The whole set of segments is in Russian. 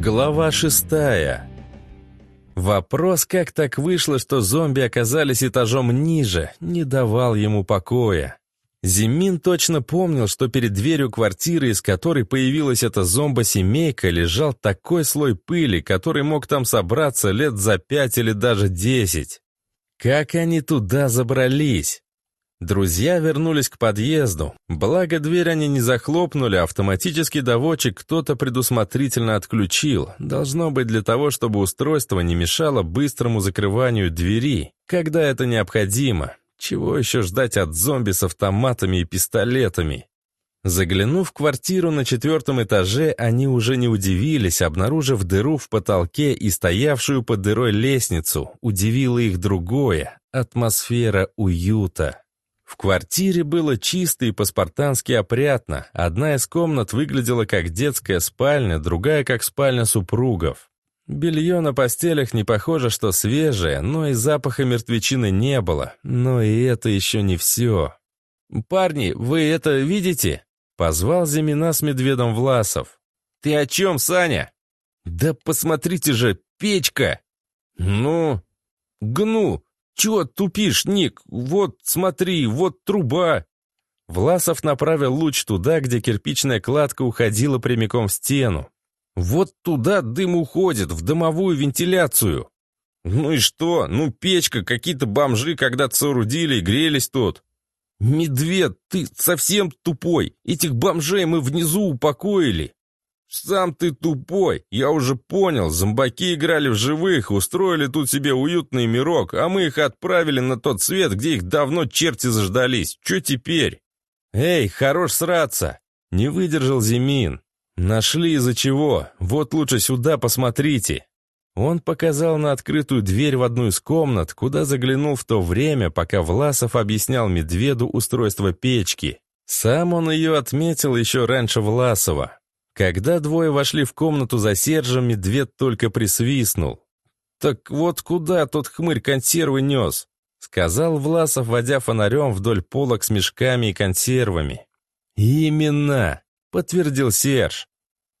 Глава шестая. Вопрос, как так вышло, что зомби оказались этажом ниже, не давал ему покоя. Зимин точно помнил, что перед дверью квартиры, из которой появилась эта зомбо-семейка, лежал такой слой пыли, который мог там собраться лет за пять или даже десять. Как они туда забрались? Друзья вернулись к подъезду. Благо, дверь они не захлопнули, автоматический доводчик кто-то предусмотрительно отключил. Должно быть для того, чтобы устройство не мешало быстрому закрыванию двери, когда это необходимо. Чего еще ждать от зомби с автоматами и пистолетами? Заглянув в квартиру на четвертом этаже, они уже не удивились, обнаружив дыру в потолке и стоявшую под дырой лестницу. Удивило их другое — атмосфера уюта. В квартире было чисто и по-спартански опрятно. Одна из комнат выглядела как детская спальня, другая как спальня супругов. Белье на постелях не похоже, что свежее, но и запаха мертвечины не было. Но и это еще не все. «Парни, вы это видите?» Позвал Зимина с медведом Власов. «Ты о чем, Саня?» «Да посмотрите же, печка!» «Ну?» «Гну! «Чего тупишь, Ник? Вот, смотри, вот труба!» Власов направил луч туда, где кирпичная кладка уходила прямиком в стену. «Вот туда дым уходит, в дымовую вентиляцию!» «Ну и что? Ну, печка, какие-то бомжи когда-то соорудили и грелись тут!» «Медведь, ты совсем тупой! Этих бомжей мы внизу упокоили!» «Сам ты тупой! Я уже понял, зомбаки играли в живых, устроили тут себе уютный мирок, а мы их отправили на тот свет, где их давно черти заждались. Че теперь?» «Эй, хорош сраться!» Не выдержал Зимин. «Нашли из-за чего? Вот лучше сюда посмотрите!» Он показал на открытую дверь в одну из комнат, куда заглянул в то время, пока Власов объяснял Медведу устройство печки. Сам он ее отметил еще раньше Власова. Когда двое вошли в комнату за Сержем, медведь только присвистнул. «Так вот куда тот хмырь консервы нес?» — сказал Власов, водя фонарем вдоль полок с мешками и консервами. «Именно!» — подтвердил Серж.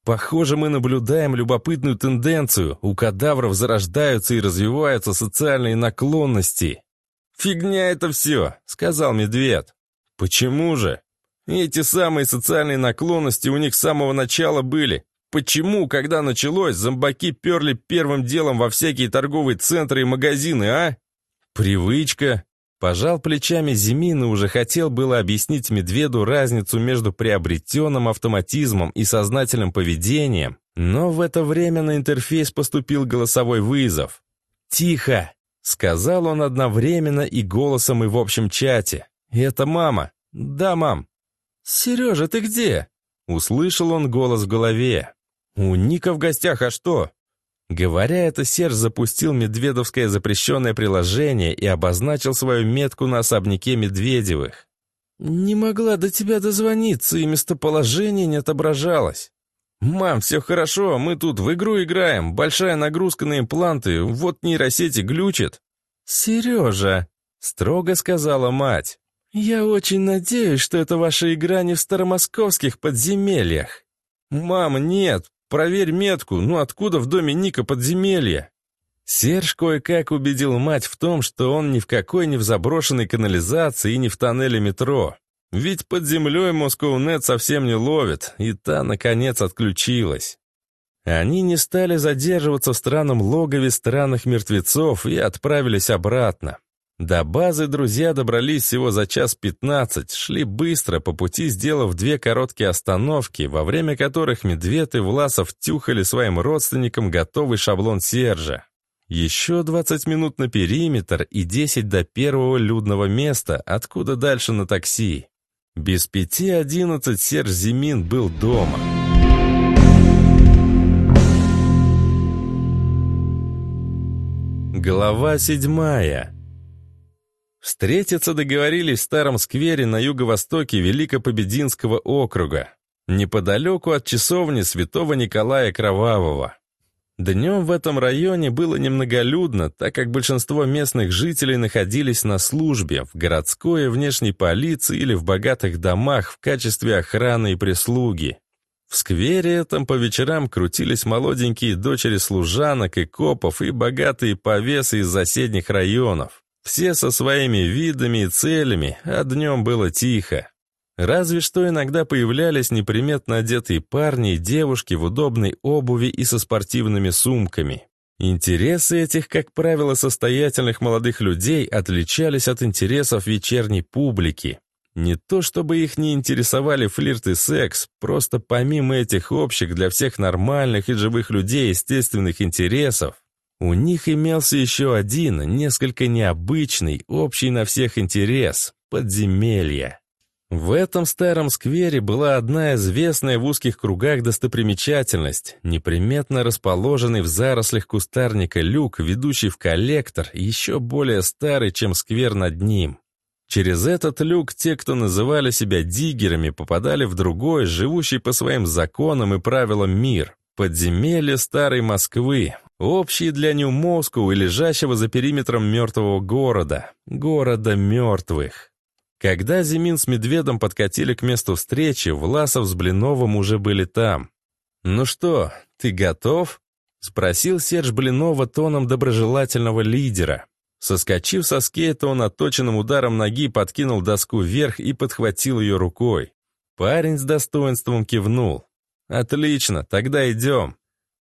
«Похоже, мы наблюдаем любопытную тенденцию. У кадавров зарождаются и развиваются социальные наклонности». «Фигня это все», — сказал медведь. «Почему же?» Эти самые социальные наклонности у них с самого начала были. Почему, когда началось, зомбаки перли первым делом во всякие торговые центры и магазины, а? Привычка. Пожал плечами Зимин и уже хотел было объяснить Медведу разницу между приобретенным автоматизмом и сознательным поведением, но в это время на интерфейс поступил голосовой вызов. «Тихо!» — сказал он одновременно и голосом, и в общем чате. «Это мама». «Да, мам». «Сережа, ты где?» Услышал он голос в голове. «У Ника в гостях, а что?» Говоря это, Серж запустил медведовское запрещенное приложение и обозначил свою метку на особняке Медведевых. «Не могла до тебя дозвониться, и местоположение не отображалось». «Мам, все хорошо, мы тут в игру играем, большая нагрузка на импланты, вот нейросети глючит». «Сережа», — строго сказала мать, «Я очень надеюсь, что это ваша игра не в старомосковских подземельях». «Мама, нет! Проверь метку, ну откуда в доме Ника подземелье?» Серж кое-как убедил мать в том, что он ни в какой не в заброшенной канализации и не в тоннеле метро. Ведь под землей Москоу-нет совсем не ловит, и та, наконец, отключилась. Они не стали задерживаться в странном логове странных мертвецов и отправились обратно. До базы друзья добрались всего за час пятнадцать, шли быстро, по пути сделав две короткие остановки, во время которых Медведь и Власов тюхали своим родственникам готовый шаблон Сержа. Еще 20 минут на периметр и 10 до первого людного места, откуда дальше на такси. Без пяти одиннадцать Серж Зимин был дома. Глава седьмая. Встретиться договорились в старом сквере на юго-востоке Великопобединского округа, неподалеку от часовни святого Николая Кровавого. Днем в этом районе было немноголюдно, так как большинство местных жителей находились на службе, в городской и внешней полиции или в богатых домах в качестве охраны и прислуги. В сквере этом по вечерам крутились молоденькие дочери служанок и копов и богатые повесы из соседних районов. Все со своими видами и целями, а днем было тихо. Разве что иногда появлялись неприметно одетые парни и девушки в удобной обуви и со спортивными сумками. Интересы этих, как правило, состоятельных молодых людей отличались от интересов вечерней публики. Не то чтобы их не интересовали флирт и секс, просто помимо этих общих для всех нормальных и живых людей естественных интересов, у них имелся еще один, несколько необычный, общий на всех интерес – подземелье. В этом старом сквере была одна известная в узких кругах достопримечательность, неприметно расположенный в зарослях кустарника люк, ведущий в коллектор, еще более старый, чем сквер над ним. Через этот люк те, кто называли себя диггерами, попадали в другой, живущий по своим законам и правилам мир, подземелье старой Москвы, общий для Нью-Москву и лежащего за периметром мертвого города, города мертвых. Когда Зимин с Медведом подкатили к месту встречи, Власов с Блиновым уже были там. «Ну что, ты готов?» — спросил Серж Блинова тоном доброжелательного лидера. Соскочив со скейта, он отточенным ударом ноги подкинул доску вверх и подхватил ее рукой. Парень с достоинством кивнул. «Отлично, тогда идем».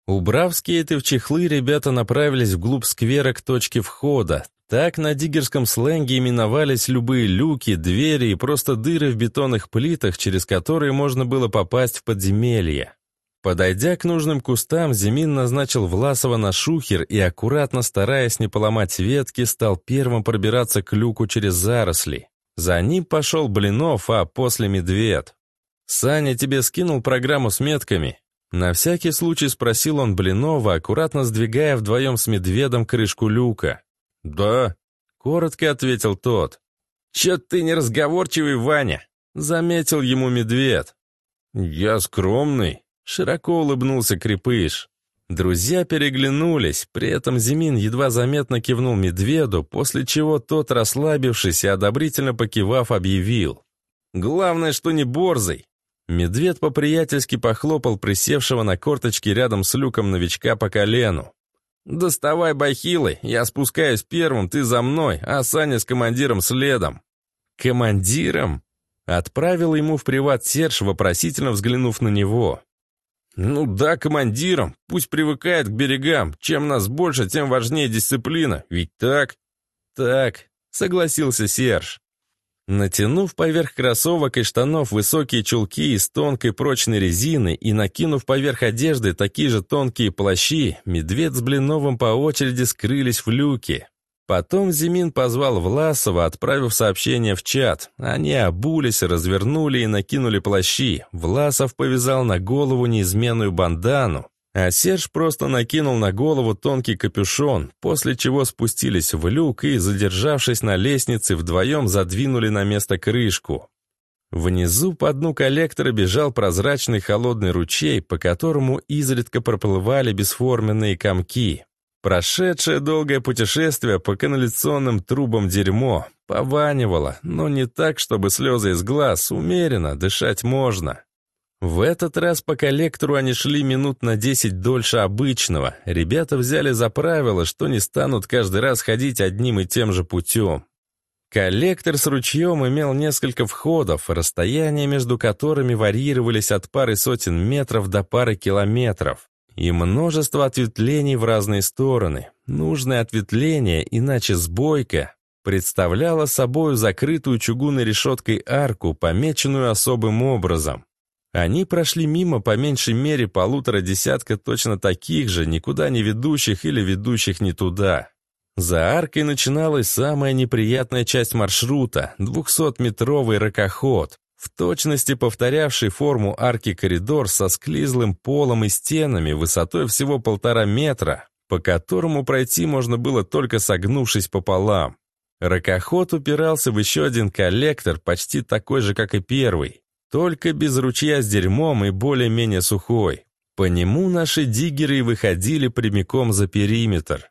Убрав скейты в чехлы, ребята направились вглубь сквера к точке входа, так на диггерском сленге именовались любые люки, двери и просто дыры в бетонных плитах, через которые можно было попасть в подземелье. Подойдя к нужным кустам, Зимин назначил Власова на шухер и, аккуратно стараясь не поломать ветки, стал первым пробираться к люку через заросли. За ним пошел Блинов, а после Медведь. «Саня тебе скинул программу с метками?» На всякий случай спросил он Блинова, аккуратно сдвигая вдвоем с Медведом крышку люка. «Да», — коротко ответил тот. «Чё ты неразговорчивый, Ваня?» — заметил ему медведь. «Я скромный», — широко улыбнулся Крепыш. Друзья переглянулись, при этом Зимин едва заметно кивнул медведу, после чего тот, расслабившись и одобрительно покивав, объявил. «Главное, что не борзый». Медведь по-приятельски похлопал присевшего на корточки рядом с люком новичка по колену. «Доставай бахилы, я спускаюсь первым, ты за мной, а Саня с командиром следом». «Командиром?» Отправил ему в приват Серж, вопросительно взглянув на него. «Ну да, командиром, пусть привыкает к берегам. Чем нас больше, тем важнее дисциплина, ведь так?» «Так», — согласился Серж. Натянув поверх кроссовок и штанов высокие чулки из тонкой прочной резины и накинув поверх одежды такие же тонкие плащи, медведь с Блиновым по очереди скрылись в люке. Потом Зимин позвал Власова, отправив сообщение в чат. Они обулись, развернули и накинули плащи. Власов повязал на голову неизменную бандану, а Серж просто накинул на голову тонкий капюшон, после чего спустились в люк и, задержавшись на лестнице, вдвоем задвинули на место крышку. Внизу по дну коллектора бежал прозрачный холодный ручей, по которому изредка проплывали бесформенные комки. Прошедшее долгое путешествие по канализационным трубам дерьмо пованивало, но не так, чтобы слезы из глаз, умеренно, дышать можно. В этот раз по коллектору они шли минут на 10 дольше обычного. Ребята взяли за правило, что не станут каждый раз ходить одним и тем же путем. Коллектор с ручьем имел несколько входов, расстояния между которыми варьировались от пары сотен метров до пары километров, и множество ответвлений в разные стороны. Нужное ответвление, иначе сбойка, представляло собой закрытую чугунной решеткой арку, помеченную особым образом. Они прошли мимо по меньшей мере полутора десятка точно таких же, никуда не ведущих или ведущих не туда. За аркой начиналась самая неприятная часть маршрута – 200-метровый ракоход, в точности повторявший форму арки коридор со склизлым полом и стенами высотой всего полтора метра, по которому пройти можно было только согнувшись пополам. Ракоход упирался в еще один коллектор, почти такой же, как и первый. Только без ручья с дерьмом и более-менее сухой. По нему наши диггеры выходили прямиком за периметр.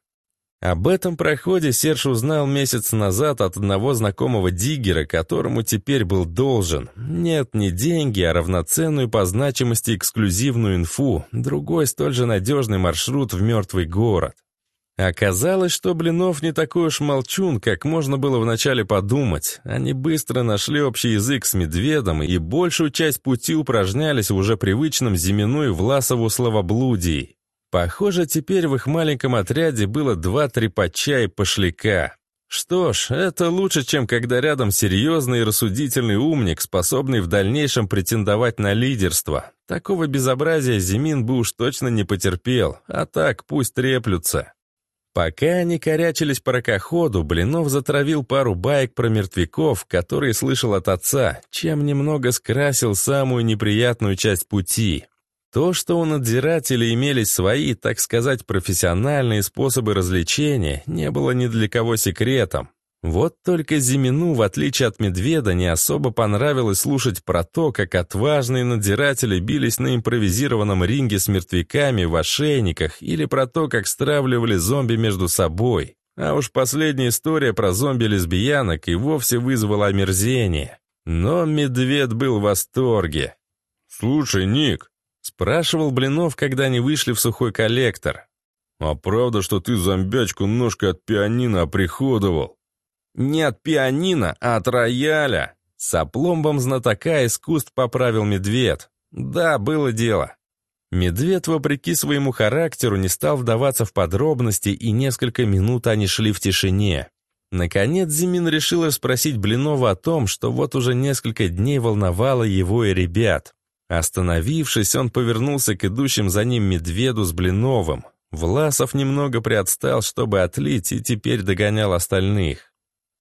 Об этом проходе Серж узнал месяц назад от одного знакомого диггера, которому теперь был должен. Нет, не деньги, а равноценную по значимости эксклюзивную инфу, другой столь же надежный маршрут в мертвый город. Оказалось, что Блинов не такой уж молчун, как можно было вначале подумать. Они быстро нашли общий язык с Медведом и большую часть пути упражнялись в уже привычном Зимину и Власову словоблудии. Похоже, теперь в их маленьком отряде было два трепача и пошляка. Что ж, это лучше, чем когда рядом серьезный и рассудительный умник, способный в дальнейшем претендовать на лидерство. Такого безобразия Зимин бы уж точно не потерпел, а так пусть треплются. Пока они корячились по ракоходу, Блинов затравил пару баек про мертвяков, которые слышал от отца, чем немного скрасил самую неприятную часть пути. То, что у надзирателей имелись свои, так сказать, профессиональные способы развлечения, не было ни для кого секретом. Вот только Зимину, в отличие от Медведа, не особо понравилось слушать про то, как отважные надзиратели бились на импровизированном ринге с мертвяками в ошейниках или про то, как стравливали зомби между собой. А уж последняя история про зомби-лесбиянок и вовсе вызвала омерзение. Но Медведь был в восторге. «Слушай, Ник», — спрашивал Блинов, когда они вышли в сухой коллектор. «А правда, что ты зомбячку ножкой от пианино оприходовал?» Не от пианино, а от рояля. С опломбом знатока искусств поправил медведь. Да, было дело. Медведь, вопреки своему характеру, не стал вдаваться в подробности, и несколько минут они шли в тишине. Наконец Зимин решил спросить Блинова о том, что вот уже несколько дней волновало его и ребят. Остановившись, он повернулся к идущим за ним медведу с Блиновым. Власов немного приотстал, чтобы отлить, и теперь догонял остальных.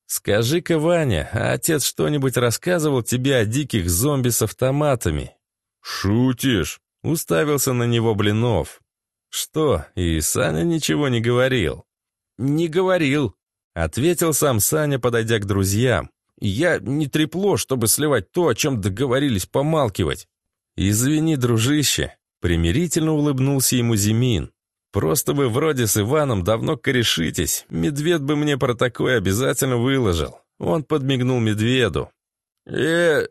«Скажи-ка, Ваня, а отец что-нибудь рассказывал тебе о диких зомби с автоматами?» «Шутишь?» — уставился на него Блинов. «Что, и Саня ничего не говорил?» «Не говорил», — ответил сам Саня, подойдя к друзьям. «Я не трепло, чтобы сливать то, о чем договорились помалкивать». «Извини, дружище», — примирительно улыбнулся ему Зимин. Просто вы вроде с Иваном давно корешитесь. Медведь бы мне про такое обязательно выложил. Он подмигнул медведу. э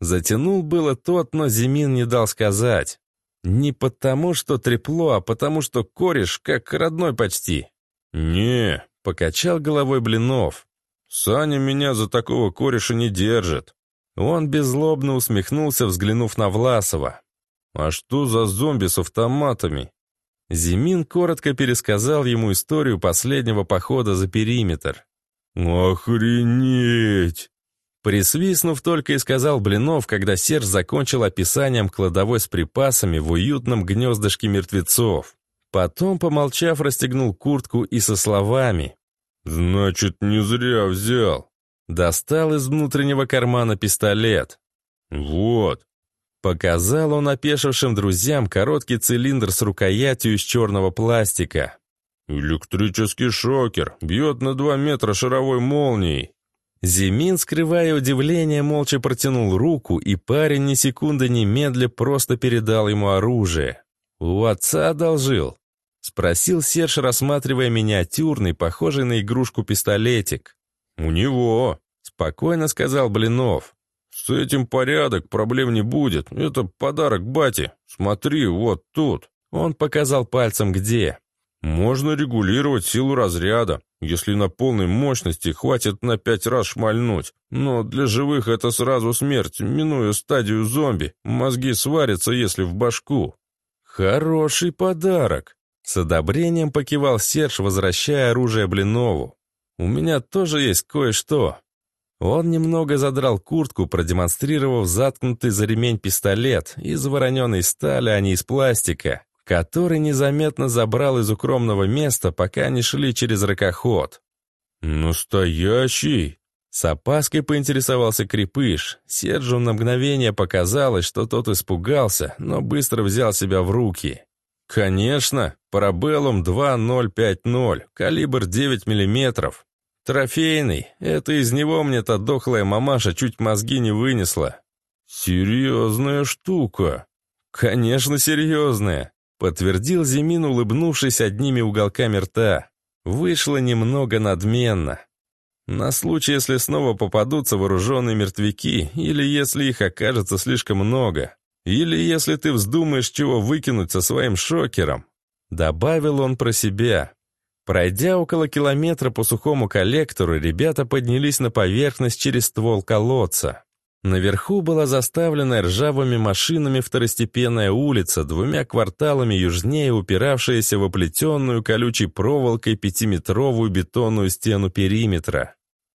Затянул было тот, но Зимин не дал сказать. Не потому, что трепло, а потому, что кореш как родной почти. «Не», — покачал головой Блинов. «Саня меня за такого кореша не держит». Он беззлобно усмехнулся, взглянув на Власова. «А что за зомби с автоматами?» Зимин коротко пересказал ему историю последнего похода за периметр. «Охренеть!» Присвистнув только и сказал Блинов, когда Серж закончил описанием кладовой с припасами в уютном гнездышке мертвецов. Потом, помолчав, расстегнул куртку и со словами «Значит, не зря взял». Достал из внутреннего кармана пистолет. «Вот, Показал он опешившим друзьям короткий цилиндр с рукоятью из черного пластика. «Электрический шокер, бьет на два метра шаровой молнией». Зимин, скрывая удивление, молча протянул руку, и парень ни секунды немедля просто передал ему оружие. «У отца одолжил?» — спросил Серж, рассматривая миниатюрный, похожий на игрушку пистолетик. «У него», — спокойно сказал Блинов. «С этим порядок, проблем не будет. Это подарок бате. Смотри, вот тут». Он показал пальцем где. «Можно регулировать силу разряда, если на полной мощности хватит на пять раз шмальнуть. Но для живых это сразу смерть, минуя стадию зомби. Мозги сварятся, если в башку». «Хороший подарок», — с одобрением покивал Серж, возвращая оружие Блинову. «У меня тоже есть кое-что. Он немного задрал куртку, продемонстрировав заткнутый за ремень пистолет из вороненой стали, а не из пластика, который незаметно забрал из укромного места, пока они шли через ракоход. «Настоящий!» С опаской поинтересовался Крепыш. Серджу на мгновение показалось, что тот испугался, но быстро взял себя в руки. «Конечно, Парабеллум 2050, калибр 9 миллиметров. Трофейный. Это из него мне та дохлая мамаша чуть мозги не вынесла. Серьезная штука. Конечно, серьезная, подтвердил Зимин, улыбнувшись одними уголками рта. Вышло немного надменно. На случай, если снова попадутся вооруженные мертвяки, или если их окажется слишком много, или если ты вздумаешь чего выкинуть со своим шокером. Добавил он про себя. Пройдя около километра по сухому коллектору, ребята поднялись на поверхность через ствол колодца. Наверху была заставлена ржавыми машинами второстепенная улица, двумя кварталами южнее упиравшаяся в оплетенную колючей проволокой пятиметровую бетонную стену периметра.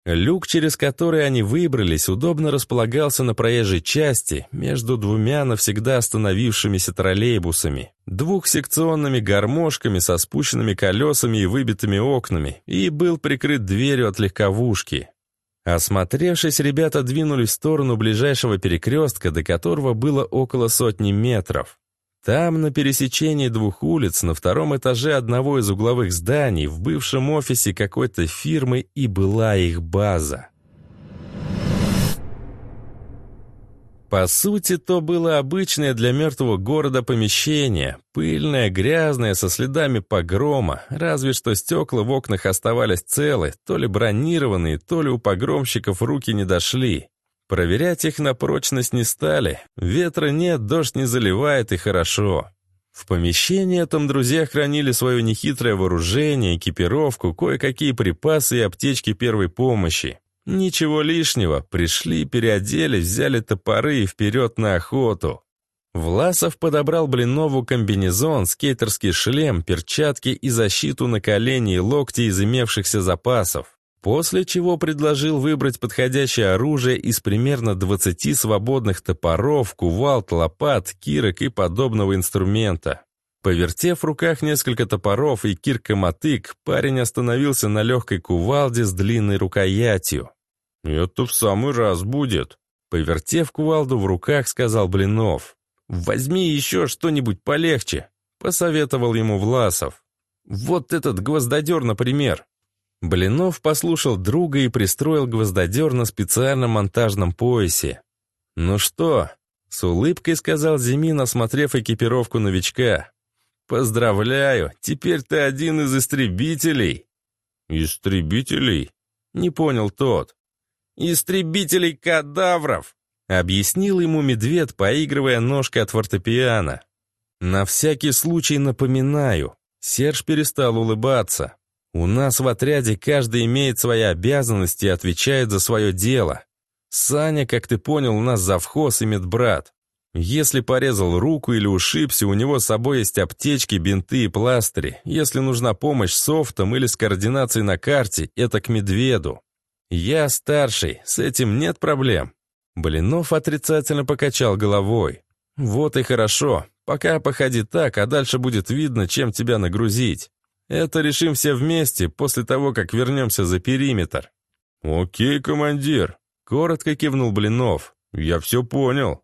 Люк, через который они выбрались, удобно располагался на проезжей части между двумя навсегда остановившимися троллейбусами, двухсекционными гармошками со спущенными колесами и выбитыми окнами, и был прикрыт дверью от легковушки. Осмотревшись, ребята двинулись в сторону ближайшего перекрестка, до которого было около сотни метров. Там, на пересечении двух улиц, на втором этаже одного из угловых зданий, в бывшем офисе какой-то фирмы и была их база. По сути, то было обычное для мертвого города помещение, пыльное, грязное, со следами погрома, разве что стекла в окнах оставались целы, то ли бронированные, то ли у погромщиков руки не дошли. Проверять их на прочность не стали. Ветра нет, дождь не заливает, и хорошо. В помещении этом друзья хранили свое нехитрое вооружение, экипировку, кое-какие припасы и аптечки первой помощи. Ничего лишнего, пришли, переоделись, взяли топоры и вперед на охоту. Власов подобрал Блинову комбинезон, скейтерский шлем, перчатки и защиту на колени и локти из имевшихся запасов. После чего предложил выбрать подходящее оружие из примерно 20 свободных топоров, кувалд, лопат, кирок и подобного инструмента. Повертев в руках несколько топоров и кирка-мотык, парень остановился на легкой кувалде с длинной рукоятью. «Это в самый раз будет», — повертев кувалду в руках, сказал Блинов. «Возьми еще что-нибудь полегче», — посоветовал ему Власов. «Вот этот гвоздодер, например». Блинов послушал друга и пристроил гвоздодер на специальном монтажном поясе. «Ну что?» — с улыбкой сказал Зимин, осмотрев экипировку новичка. «Поздравляю, теперь ты один из истребителей». «Истребителей?» — не понял тот. «Истребителей кадавров!» — объяснил ему медведь, поигрывая ножкой от фортепиано. «На всякий случай напоминаю». Серж перестал улыбаться. У нас в отряде каждый имеет свои обязанности и отвечает за свое дело. Саня, как ты понял, у нас завхоз и медбрат. Если порезал руку или ушибся, у него с собой есть аптечки, бинты и пластыри. Если нужна помощь с софтом или с координацией на карте, это к медведу. Я старший, с этим нет проблем. Блинов отрицательно покачал головой. Вот и хорошо. Пока походи так, а дальше будет видно, чем тебя нагрузить. Это решим все вместе, после того, как вернемся за периметр». «Окей, командир», — коротко кивнул Блинов. «Я все понял».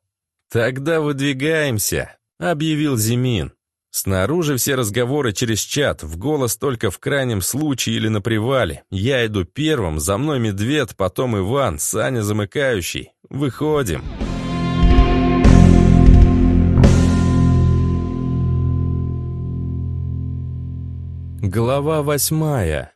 «Тогда выдвигаемся», — объявил Зимин. Снаружи все разговоры через чат, в голос только в крайнем случае или на привале. Я иду первым, за мной медведь, потом Иван, Саня замыкающий. Выходим. Глава восьмая.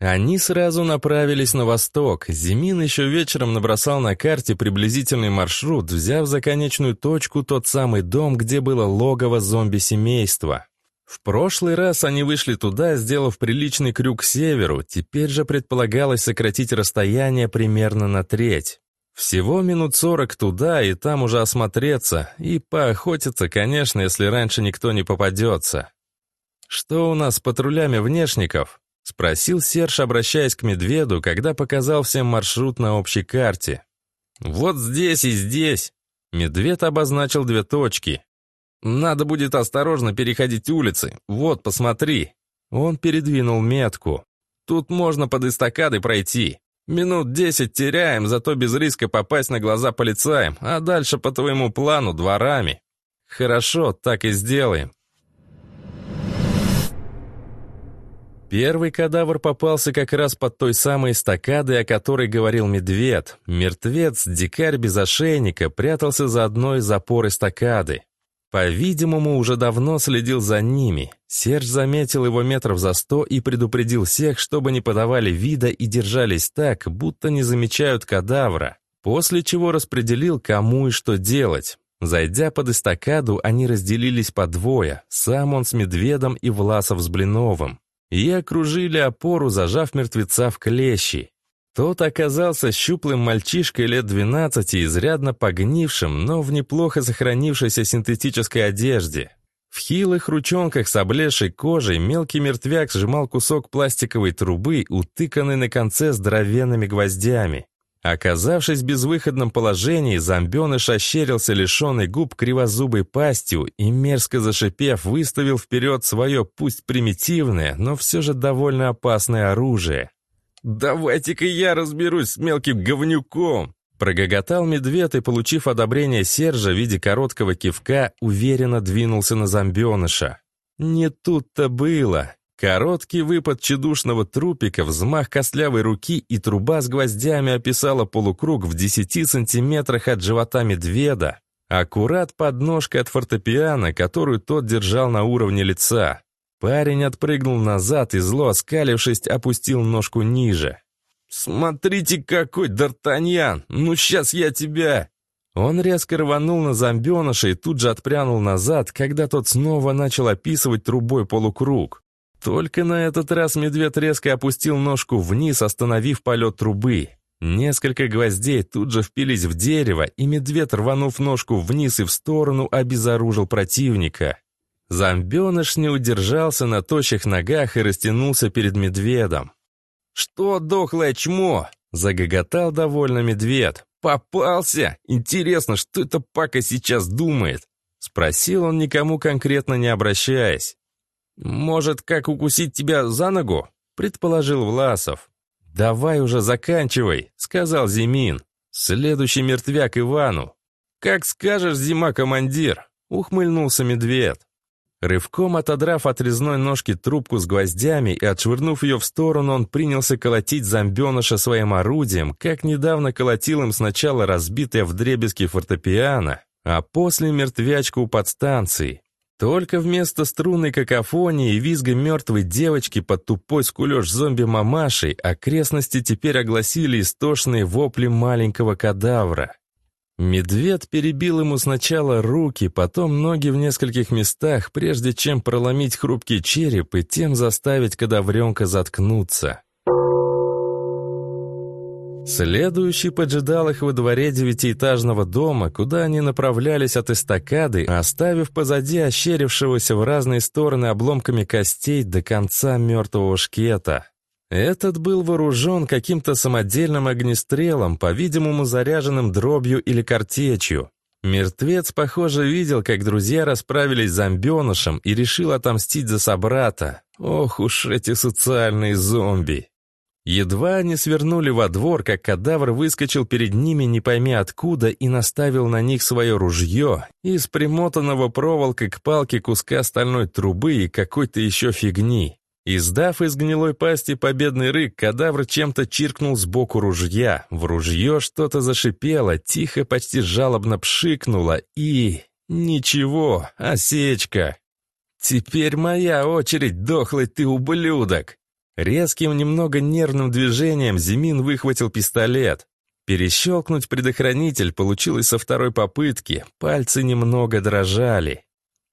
Они сразу направились на восток. Зимин еще вечером набросал на карте приблизительный маршрут, взяв за конечную точку тот самый дом, где было логово зомби-семейства. В прошлый раз они вышли туда, сделав приличный крюк к северу, теперь же предполагалось сократить расстояние примерно на треть. Всего минут сорок туда, и там уже осмотреться, и поохотиться, конечно, если раньше никто не попадется. «Что у нас с патрулями внешников?» — спросил Серж, обращаясь к Медведу, когда показал всем маршрут на общей карте. «Вот здесь и здесь!» Медведь обозначил две точки. «Надо будет осторожно переходить улицы. Вот, посмотри!» Он передвинул метку. «Тут можно под эстакадой пройти. Минут десять теряем, зато без риска попасть на глаза полицаям, а дальше по твоему плану дворами». «Хорошо, так и сделаем. Первый кадавр попался как раз под той самой эстакадой, о которой говорил медведь. Мертвец, дикарь без ошейника, прятался за одной из опор эстакады. По-видимому, уже давно следил за ними. Серж заметил его метров за сто и предупредил всех, чтобы не подавали вида и держались так, будто не замечают кадавра, после чего распределил, кому и что делать. Зайдя под эстакаду, они разделились по двое, сам он с Медведом и Власов с Блиновым, и окружили опору, зажав мертвеца в клещи. Тот оказался щуплым мальчишкой лет 12, изрядно погнившим, но в неплохо сохранившейся синтетической одежде. В хилых ручонках с облезшей кожей мелкий мертвяк сжимал кусок пластиковой трубы, утыканный на конце здоровенными гвоздями. Оказавшись в безвыходном положении, зомбеныш ощерился лишенный губ кривозубой пастью и, мерзко зашипев, выставил вперед свое, пусть примитивное, но все же довольно опасное оружие. «Давайте-ка я разберусь с мелким говнюком!» Прогоготал медведь и, получив одобрение Сержа в виде короткого кивка, уверенно двинулся на зомбеныша. Не тут-то было. Короткий выпад чедушного трупика, взмах костлявой руки и труба с гвоздями описала полукруг в 10 сантиметрах от живота медведа, аккурат под ножкой от фортепиано, которую тот держал на уровне лица. Парень отпрыгнул назад и, зло оскалившись, опустил ножку ниже. «Смотрите, какой Д'Артаньян! Ну, сейчас я тебя...» Он резко рванул на зомбеныша и тут же отпрянул назад, когда тот снова начал описывать трубой полукруг. Только на этот раз медведь резко опустил ножку вниз, остановив полет трубы. Несколько гвоздей тут же впились в дерево, и медведь, рванув ножку вниз и в сторону, обезоружил противника. Зомбеныш не удержался на тощих ногах и растянулся перед медведом. «Что, дохлое чмо?» — загоготал довольно медведь. «Попался! Интересно, что эта пака сейчас думает?» — спросил он, никому конкретно не обращаясь. «Может, как укусить тебя за ногу?» — предположил Власов. «Давай уже заканчивай», — сказал Зимин. «Следующий мертвяк Ивану». «Как скажешь, Зима, командир», — ухмыльнулся медведь. Рывком отодрав от резной ножки трубку с гвоздями и отшвырнув ее в сторону, он принялся колотить зомбеныша своим орудием, как недавно колотил им сначала разбитое вдребезги фортепиано, а после мертвячку у подстанции. Только вместо струнной какофонии и визга мертвой девочки под тупой скулеж зомби-мамашей окрестности теперь огласили истошные вопли маленького кадавра. Медведь перебил ему сначала руки, потом ноги в нескольких местах, прежде чем проломить хрупкий череп и тем заставить кадавренка заткнуться. Следующий поджидал их во дворе девятиэтажного дома, куда они направлялись от эстакады, оставив позади ощерившегося в разные стороны обломками костей до конца мертвого шкета. Этот был вооружен каким-то самодельным огнестрелом, по-видимому, заряженным дробью или картечью. Мертвец, похоже, видел, как друзья расправились с зомбенышем и решил отомстить за собрата. Ох уж эти социальные зомби. Едва они свернули во двор, как кадавр выскочил перед ними не пойми откуда и наставил на них свое ружье из примотанного проволокой к палке куска стальной трубы и какой-то еще фигни. Издав из гнилой пасти победный рык, кадавр чем-то чиркнул сбоку ружья. В ружье что-то зашипело, тихо, почти жалобно пшикнуло и... Ничего, осечка. «Теперь моя очередь, дохлый ты ублюдок!» Резким, немного нервным движением Зимин выхватил пистолет. Перещелкнуть предохранитель получилось со второй попытки, пальцы немного дрожали.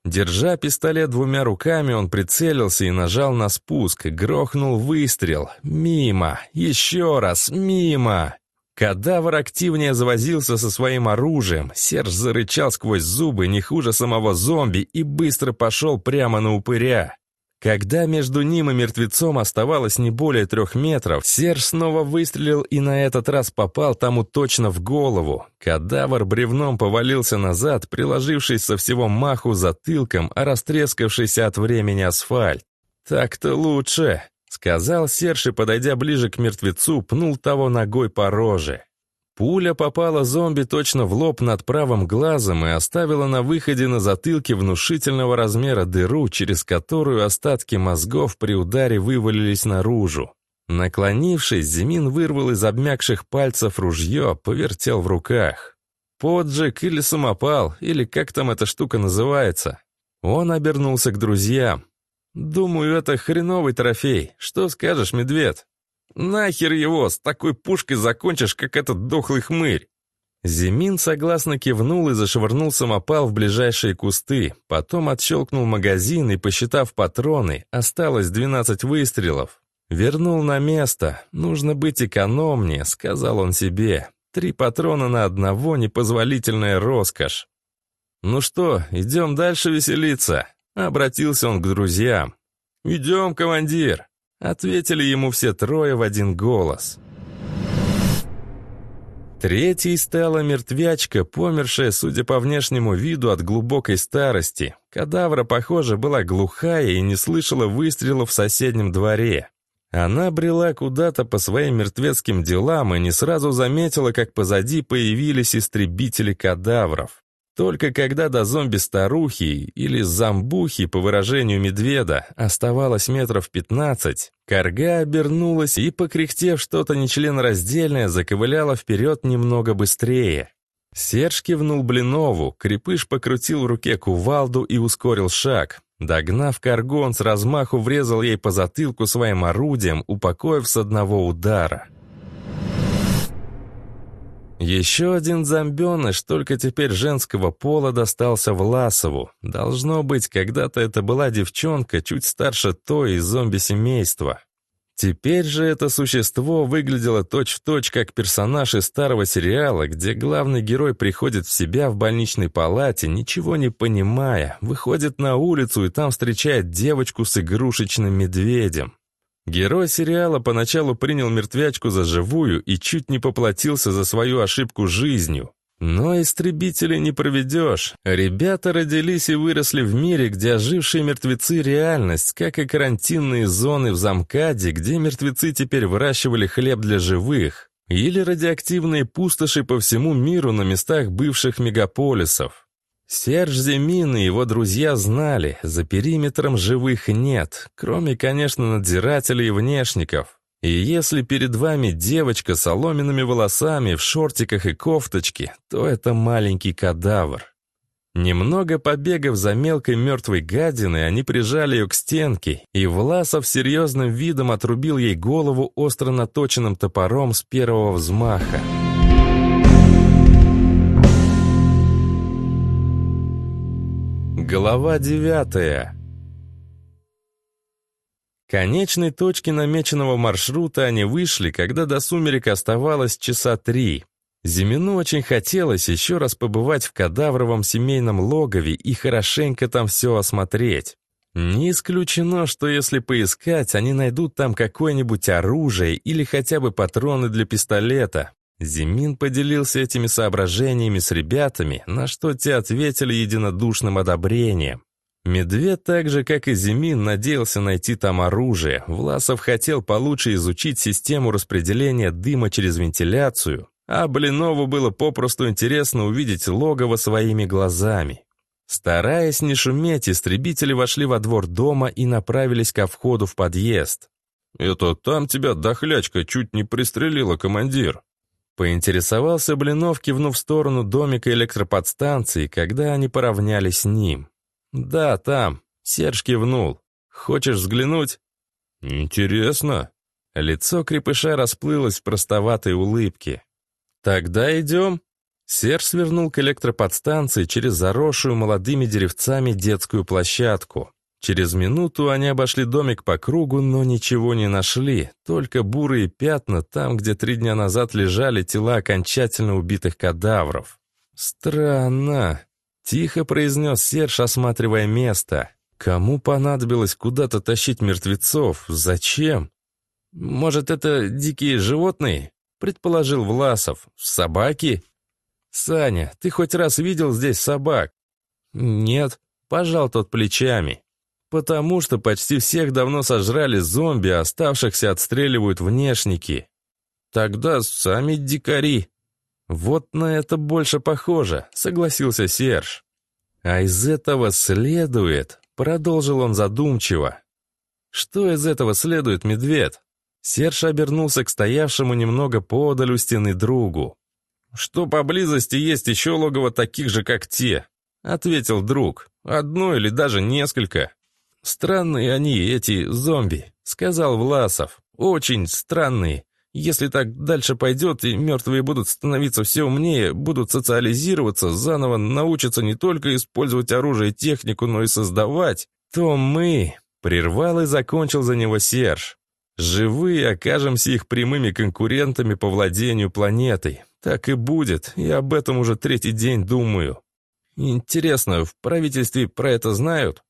Держа пистолет двумя руками, он прицелился и нажал на спуск. Грохнул выстрел. Мимо. Еще раз. Мимо. Кадавр активнее завозился со своим оружием. Серж зарычал сквозь зубы, не хуже самого зомби, и быстро пошел прямо на упыря. Когда между ним и мертвецом оставалось не более трех метров, Серж снова выстрелил и на этот раз попал тому точно в голову. Кадавр бревном повалился назад, приложившись со всего маху затылком, а растрескавшийся от времени асфальт. «Так-то лучше», — сказал Серж и, подойдя ближе к мертвецу, пнул того ногой по роже. Пуля попала зомби точно в лоб над правым глазом и оставила на выходе на затылке внушительного размера дыру, через которую остатки мозгов при ударе вывалились наружу. Наклонившись, Зимин вырвал из обмякших пальцев ружье, повертел в руках. Поджиг или самопал, или как там эта штука называется. Он обернулся к друзьям. «Думаю, это хреновый трофей. Что скажешь, медведь?» «Нахер его, с такой пушкой закончишь, как этот дохлый хмырь!» Зимин согласно кивнул и зашвырнул самопал в ближайшие кусты, потом отщелкнул магазин и, посчитав патроны, осталось 12 выстрелов. Вернул на место. Нужно быть экономнее, сказал он себе. Три патрона на одного — непозволительная роскошь. «Ну что, идем дальше веселиться?» Обратился он к друзьям. «Идем, командир!» Ответили ему все трое в один голос. Третьей стала мертвячка, помершая, судя по внешнему виду, от глубокой старости. Кадавра, похоже, была глухая и не слышала выстрелов в соседнем дворе. Она брела куда-то по своим мертвецким делам и не сразу заметила, как позади появились истребители кадавров. Только когда до зомби-старухи или зомбухи, по выражению медведа, оставалось метров пятнадцать, корга обернулась и, покряхтев что-то нечленораздельное, заковыляла вперед немного быстрее. Серж кивнул Блинову, крепыш покрутил в руке кувалду и ускорил шаг. Догнав коргу, он с размаху врезал ей по затылку своим орудием, упокоив с одного удара. Еще один зомбеныш, только теперь женского пола, достался Власову. Должно быть, когда-то это была девчонка, чуть старше той из зомби-семейства. Теперь же это существо выглядело точь-в-точь точь как персонаж из старого сериала, где главный герой приходит в себя в больничной палате, ничего не понимая, выходит на улицу и там встречает девочку с игрушечным медведем. Герой сериала поначалу принял мертвячку за живую и чуть не поплатился за свою ошибку жизнью. Но истребители не проведешь. Ребята родились и выросли в мире, где ожившие мертвецы — реальность, как и карантинные зоны в замкаде, где мертвецы теперь выращивали хлеб для живых, или радиоактивные пустоши по всему миру на местах бывших мегаполисов. Серж Зимин и его друзья знали, за периметром живых нет, кроме, конечно, надзирателей и внешников. И если перед вами девочка с соломенными волосами, в шортиках и кофточке, то это маленький кадавр. Немного побегав за мелкой мертвой гадиной, они прижали ее к стенке, и Власов серьезным видом отрубил ей голову остро наточенным топором с первого взмаха. Глава девятая. Конечной точки намеченного маршрута они вышли, когда до сумерек оставалось часа три. Зимину очень хотелось еще раз побывать в кадавровом семейном логове и хорошенько там все осмотреть. Не исключено, что если поискать, они найдут там какое-нибудь оружие или хотя бы патроны для пистолета. Зимин поделился этими соображениями с ребятами, на что те ответили единодушным одобрением. Медведь так же, как и Зимин, надеялся найти там оружие. Власов хотел получше изучить систему распределения дыма через вентиляцию, а Блинову было попросту интересно увидеть логово своими глазами. Стараясь не шуметь, истребители вошли во двор дома и направились ко входу в подъезд. «Это там тебя дохлячка чуть не пристрелила, командир», Поинтересовался Блинов, кивнув в сторону домика электроподстанции, когда они поравнялись с ним. «Да, там». Серж кивнул. «Хочешь взглянуть?» «Интересно». Лицо крепыша расплылось в простоватой улыбке. «Тогда идем». Серж свернул к электроподстанции через заросшую молодыми деревцами детскую площадку. Через минуту они обошли домик по кругу, но ничего не нашли, только бурые пятна там, где три дня назад лежали тела окончательно убитых кадавров. «Странно», — тихо произнес Серж, осматривая место. «Кому понадобилось куда-то тащить мертвецов? Зачем?» «Может, это дикие животные?» — предположил Власов. «Собаки?» «Саня, ты хоть раз видел здесь собак?» «Нет», — пожал тот плечами. Потому что почти всех давно сожрали зомби, а оставшихся отстреливают внешники. Тогда сами дикари. Вот на это больше похоже, согласился Серж. А из этого следует, продолжил он задумчиво. Что из этого следует, медведь? Серж обернулся к стоявшему немного поодаль у стены другу. что поблизости есть еще логово таких же, как те», — ответил друг. «Одно или даже несколько». «Странные они, эти зомби», — сказал Власов. «Очень странные. Если так дальше пойдет, и мертвые будут становиться все умнее, будут социализироваться, заново научатся не только использовать оружие и технику, но и создавать, то мы...» Прервал и закончил за него Серж. «Живые окажемся их прямыми конкурентами по владению планетой. Так и будет, и об этом уже третий день думаю. Интересно, в правительстве про это знают?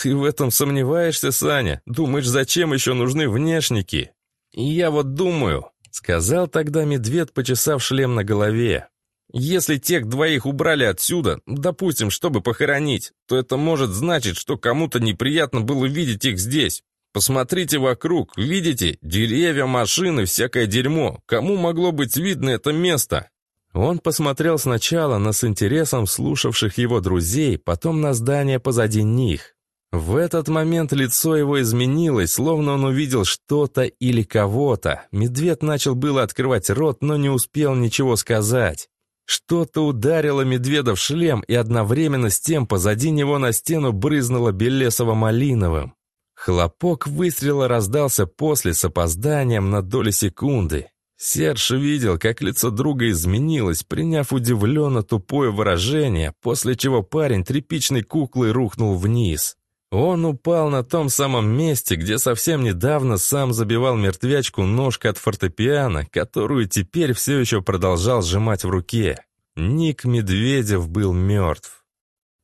Ты в этом сомневаешься, Саня? Думаешь, зачем еще нужны внешники? Я вот думаю, сказал тогда медведь, почесав шлем на голове. Если тех двоих убрали отсюда, допустим, чтобы похоронить, то это может значить, что кому-то неприятно было видеть их здесь. Посмотрите вокруг, видите? Деревья, машины, всякое дерьмо. Кому могло быть видно это место? Он посмотрел сначала на с интересом слушавших его друзей, потом на здание позади них. В этот момент лицо его изменилось, словно он увидел что-то или кого-то. Медведь начал было открывать рот, но не успел ничего сказать. Что-то ударило медведа в шлем, и одновременно с тем позади него на стену брызнуло белесово-малиновым. Хлопок выстрела раздался после с опозданием на доли секунды. Серж видел, как лицо друга изменилось, приняв удивленно тупое выражение, после чего парень тряпичной куклой рухнул вниз. Он упал на том самом месте, где совсем недавно сам забивал мертвячку ножка от фортепиано, которую теперь все еще продолжал сжимать в руке. Ник Медведев был мертв.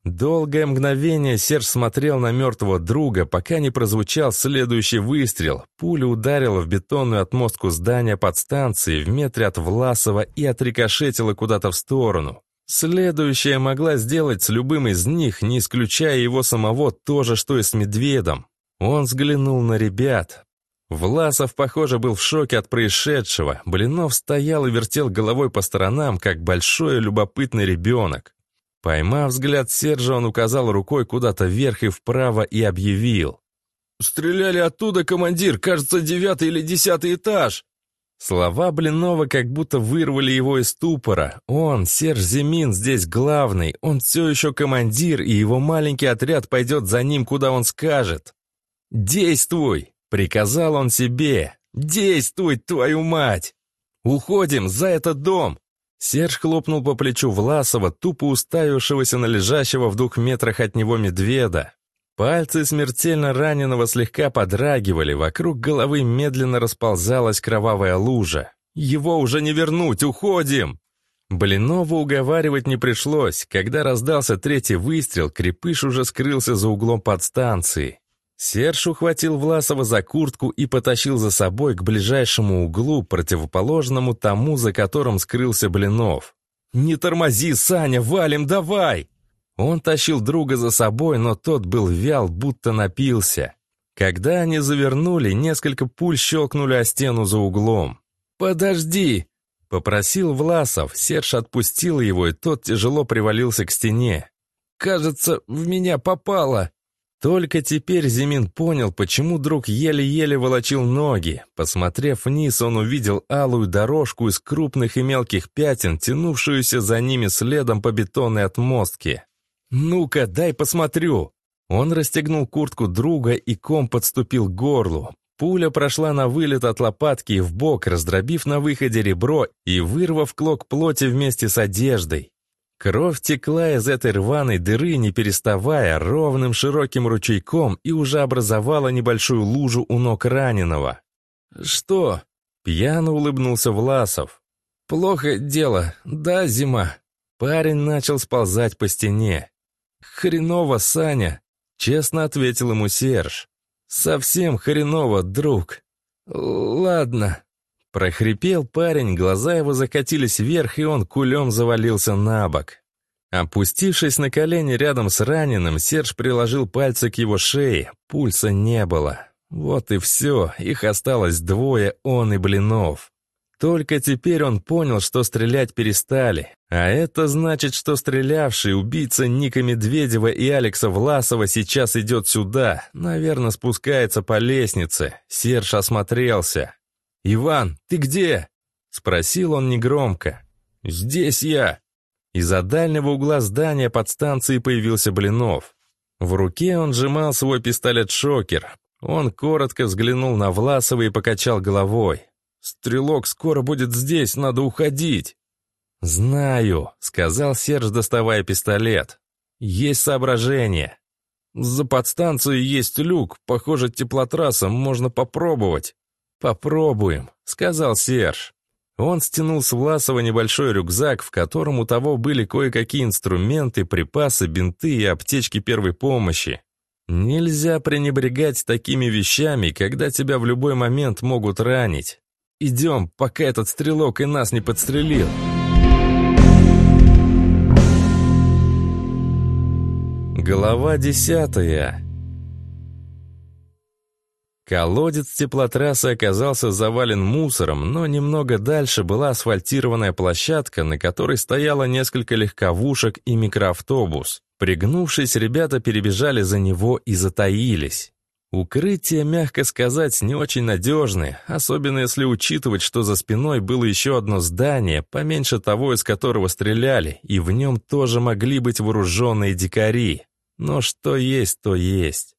Долгое мгновение Серж смотрел на мертвого друга, пока не прозвучал следующий выстрел. Пуля ударила в бетонную отмостку здания подстанции в метре от Власова и отрикошетила куда-то в сторону. Следующая могла сделать с любым из них, не исключая его самого, то же, что и с Медведом. Он взглянул на ребят. Власов, похоже, был в шоке от происшедшего. Блинов стоял и вертел головой по сторонам, как большой любопытный ребенок. Поймав взгляд Сержа, он указал рукой куда-то вверх и вправо и объявил. «Стреляли оттуда, командир, кажется, девятый или десятый этаж!» Слова Блинова как будто вырвали его из ступора. Он, Серж Зимин, здесь главный, он все еще командир, и его маленький отряд пойдет за ним, куда он скажет. «Действуй!» — приказал он себе. «Действуй, твою мать! Уходим за этот дом! Серж хлопнул по плечу Власова, тупо уставившегося на лежащего в двух метрах от него медведа. Пальцы смертельно раненого слегка подрагивали, вокруг головы медленно расползалась кровавая лужа. «Его уже не вернуть, уходим!» Блинову уговаривать не пришлось. Когда раздался третий выстрел, крепыш уже скрылся за углом подстанции. Серж ухватил Власова за куртку и потащил за собой к ближайшему углу, противоположному тому, за которым скрылся Блинов. «Не тормози, Саня, валим, давай!» Он тащил друга за собой, но тот был вял, будто напился. Когда они завернули, несколько пуль щелкнули о стену за углом. «Подожди!» — попросил Власов. Серж отпустил его, и тот тяжело привалился к стене. «Кажется, в меня попало!» Только теперь Зимин понял, почему друг еле-еле волочил ноги. Посмотрев вниз, он увидел алую дорожку из крупных и мелких пятен, тянувшуюся за ними следом по бетонной отмостке. «Ну-ка, дай посмотрю!» Он расстегнул куртку друга, и ком подступил к горлу. Пуля прошла на вылет от лопатки в бок, раздробив на выходе ребро и вырвав клок плоти вместе с одеждой. Кровь текла из этой рваной дыры, не переставая, ровным широким ручейком и уже образовала небольшую лужу у ног раненого. «Что?» — пьяно улыбнулся Власов. «Плохо дело, да, зима?» Парень начал сползать по стене. «Хреново, Саня!» — честно ответил ему Серж. «Совсем хреново, друг. Ладно, Прохрипел парень, глаза его закатились вверх, и он кулем завалился на бок. Опустившись на колени рядом с раненым, Серж приложил пальцы к его шее, пульса не было. Вот и все, их осталось двое, он и Блинов. Только теперь он понял, что стрелять перестали. А это значит, что стрелявший убийца Ника Медведева и Алекса Власова сейчас идет сюда, наверное, спускается по лестнице. Серж осмотрелся. «Иван, ты где?» — спросил он негромко. «Здесь я!» Из-за дальнего угла здания под станцией появился Блинов. В руке он сжимал свой пистолет-шокер. Он коротко взглянул на Власова и покачал головой. «Стрелок скоро будет здесь, надо уходить!» «Знаю», — сказал Серж, доставая пистолет. «Есть соображение. За подстанцией есть люк, похоже, теплотрасса, можно попробовать». «Попробуем», — сказал Серж. Он стянул с Власова небольшой рюкзак, в котором у того были кое-какие инструменты, припасы, бинты и аптечки первой помощи. Нельзя пренебрегать такими вещами, когда тебя в любой момент могут ранить. Идем, пока этот стрелок и нас не подстрелил. Глава десятая. Колодец теплотрассы оказался завален мусором, но немного дальше была асфальтированная площадка, на которой стояло несколько легковушек и микроавтобус. Пригнувшись, ребята перебежали за него и затаились. Укрытие, мягко сказать, не очень надежное, особенно если учитывать, что за спиной было еще одно здание, поменьше того, из которого стреляли, и в нем тоже могли быть вооруженные дикари. Но что есть, то есть.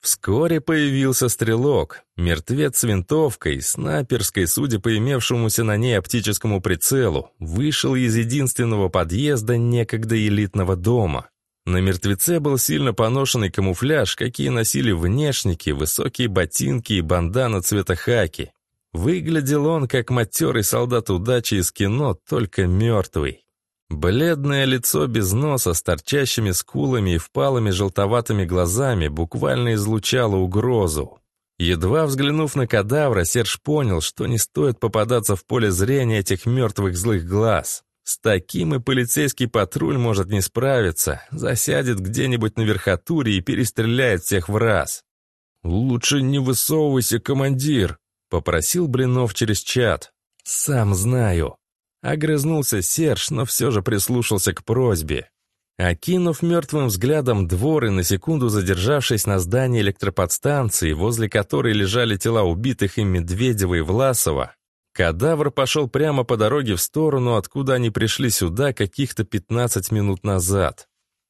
Вскоре появился стрелок, мертвец с винтовкой, снайперской, судя по имевшемуся на ней оптическому прицелу, вышел из единственного подъезда некогда элитного дома. На мертвеце был сильно поношенный камуфляж, какие носили внешники, высокие ботинки и бандана цвета хаки. Выглядел он как матерый солдат удачи из кино, только мертвый. Бледное лицо без носа с торчащими скулами и впалыми желтоватыми глазами буквально излучало угрозу. Едва взглянув на кадавра, Серж понял, что не стоит попадаться в поле зрения этих мертвых злых глаз. С таким и полицейский патруль может не справиться, засядет где-нибудь на верхотуре и перестреляет всех в раз. «Лучше не высовывайся, командир», — попросил Блинов через чат. «Сам знаю», Огрызнулся Серж, но все же прислушался к просьбе. Окинув мертвым взглядом двор и на секунду задержавшись на здании электроподстанции, возле которой лежали тела убитых им Медведева и Власова, кадавр пошел прямо по дороге в сторону, откуда они пришли сюда каких-то 15 минут назад.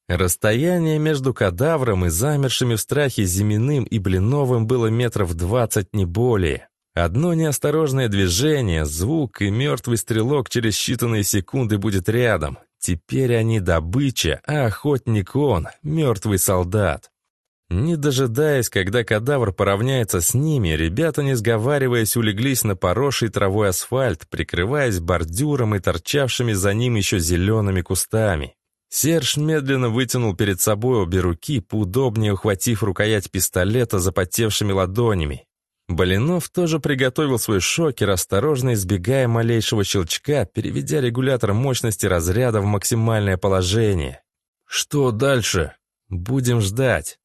Расстояние между кадавром и замершими в страхе Зиминым и Блиновым было метров двадцать не более. Одно неосторожное движение, звук и мертвый стрелок через считанные секунды будет рядом. Теперь они добыча, а охотник он, мертвый солдат. Не дожидаясь, когда кадавр поравняется с ними, ребята, не сговариваясь, улеглись на поросший травой асфальт, прикрываясь бордюром и торчавшими за ним еще зелеными кустами. Серж медленно вытянул перед собой обе руки, поудобнее ухватив рукоять пистолета запотевшими ладонями, Болинов тоже приготовил свой шокер, осторожно избегая малейшего щелчка, переведя регулятор мощности разряда в максимальное положение. «Что дальше?» «Будем ждать».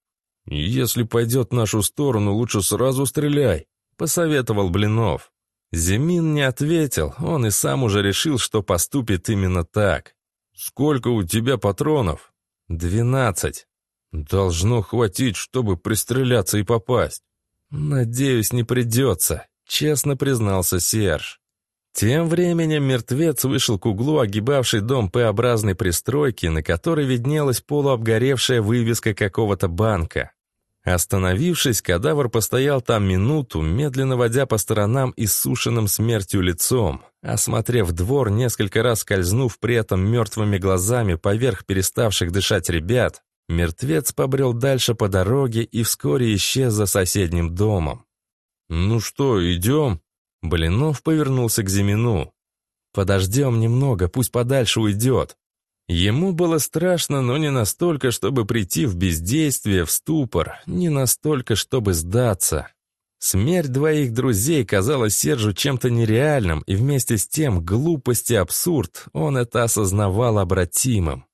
«Если пойдет в нашу сторону, лучше сразу стреляй», — посоветовал Блинов. Зимин не ответил, он и сам уже решил, что поступит именно так. «Сколько у тебя патронов?» «Двенадцать». «Должно хватить, чтобы пристреляться и попасть». «Надеюсь, не придется», — честно признался Серж. Тем временем мертвец вышел к углу огибавшей дом П-образной пристройки, на которой виднелась полуобгоревшая вывеска какого-то банка. Остановившись, кадавр постоял там минуту, медленно водя по сторонам иссушенным смертью лицом, осмотрев двор, несколько раз скользнув при этом мертвыми глазами поверх переставших дышать ребят, Мертвец побрел дальше по дороге и вскоре исчез за соседним домом. «Ну что, идем?» Блинов повернулся к Зимину. «Подождем немного, пусть подальше уйдет». Ему было страшно, но не настолько, чтобы прийти в бездействие, в ступор, не настолько, чтобы сдаться. Смерть двоих друзей казалась Сержу чем-то нереальным, и вместе с тем глупость и абсурд он это осознавал обратимым.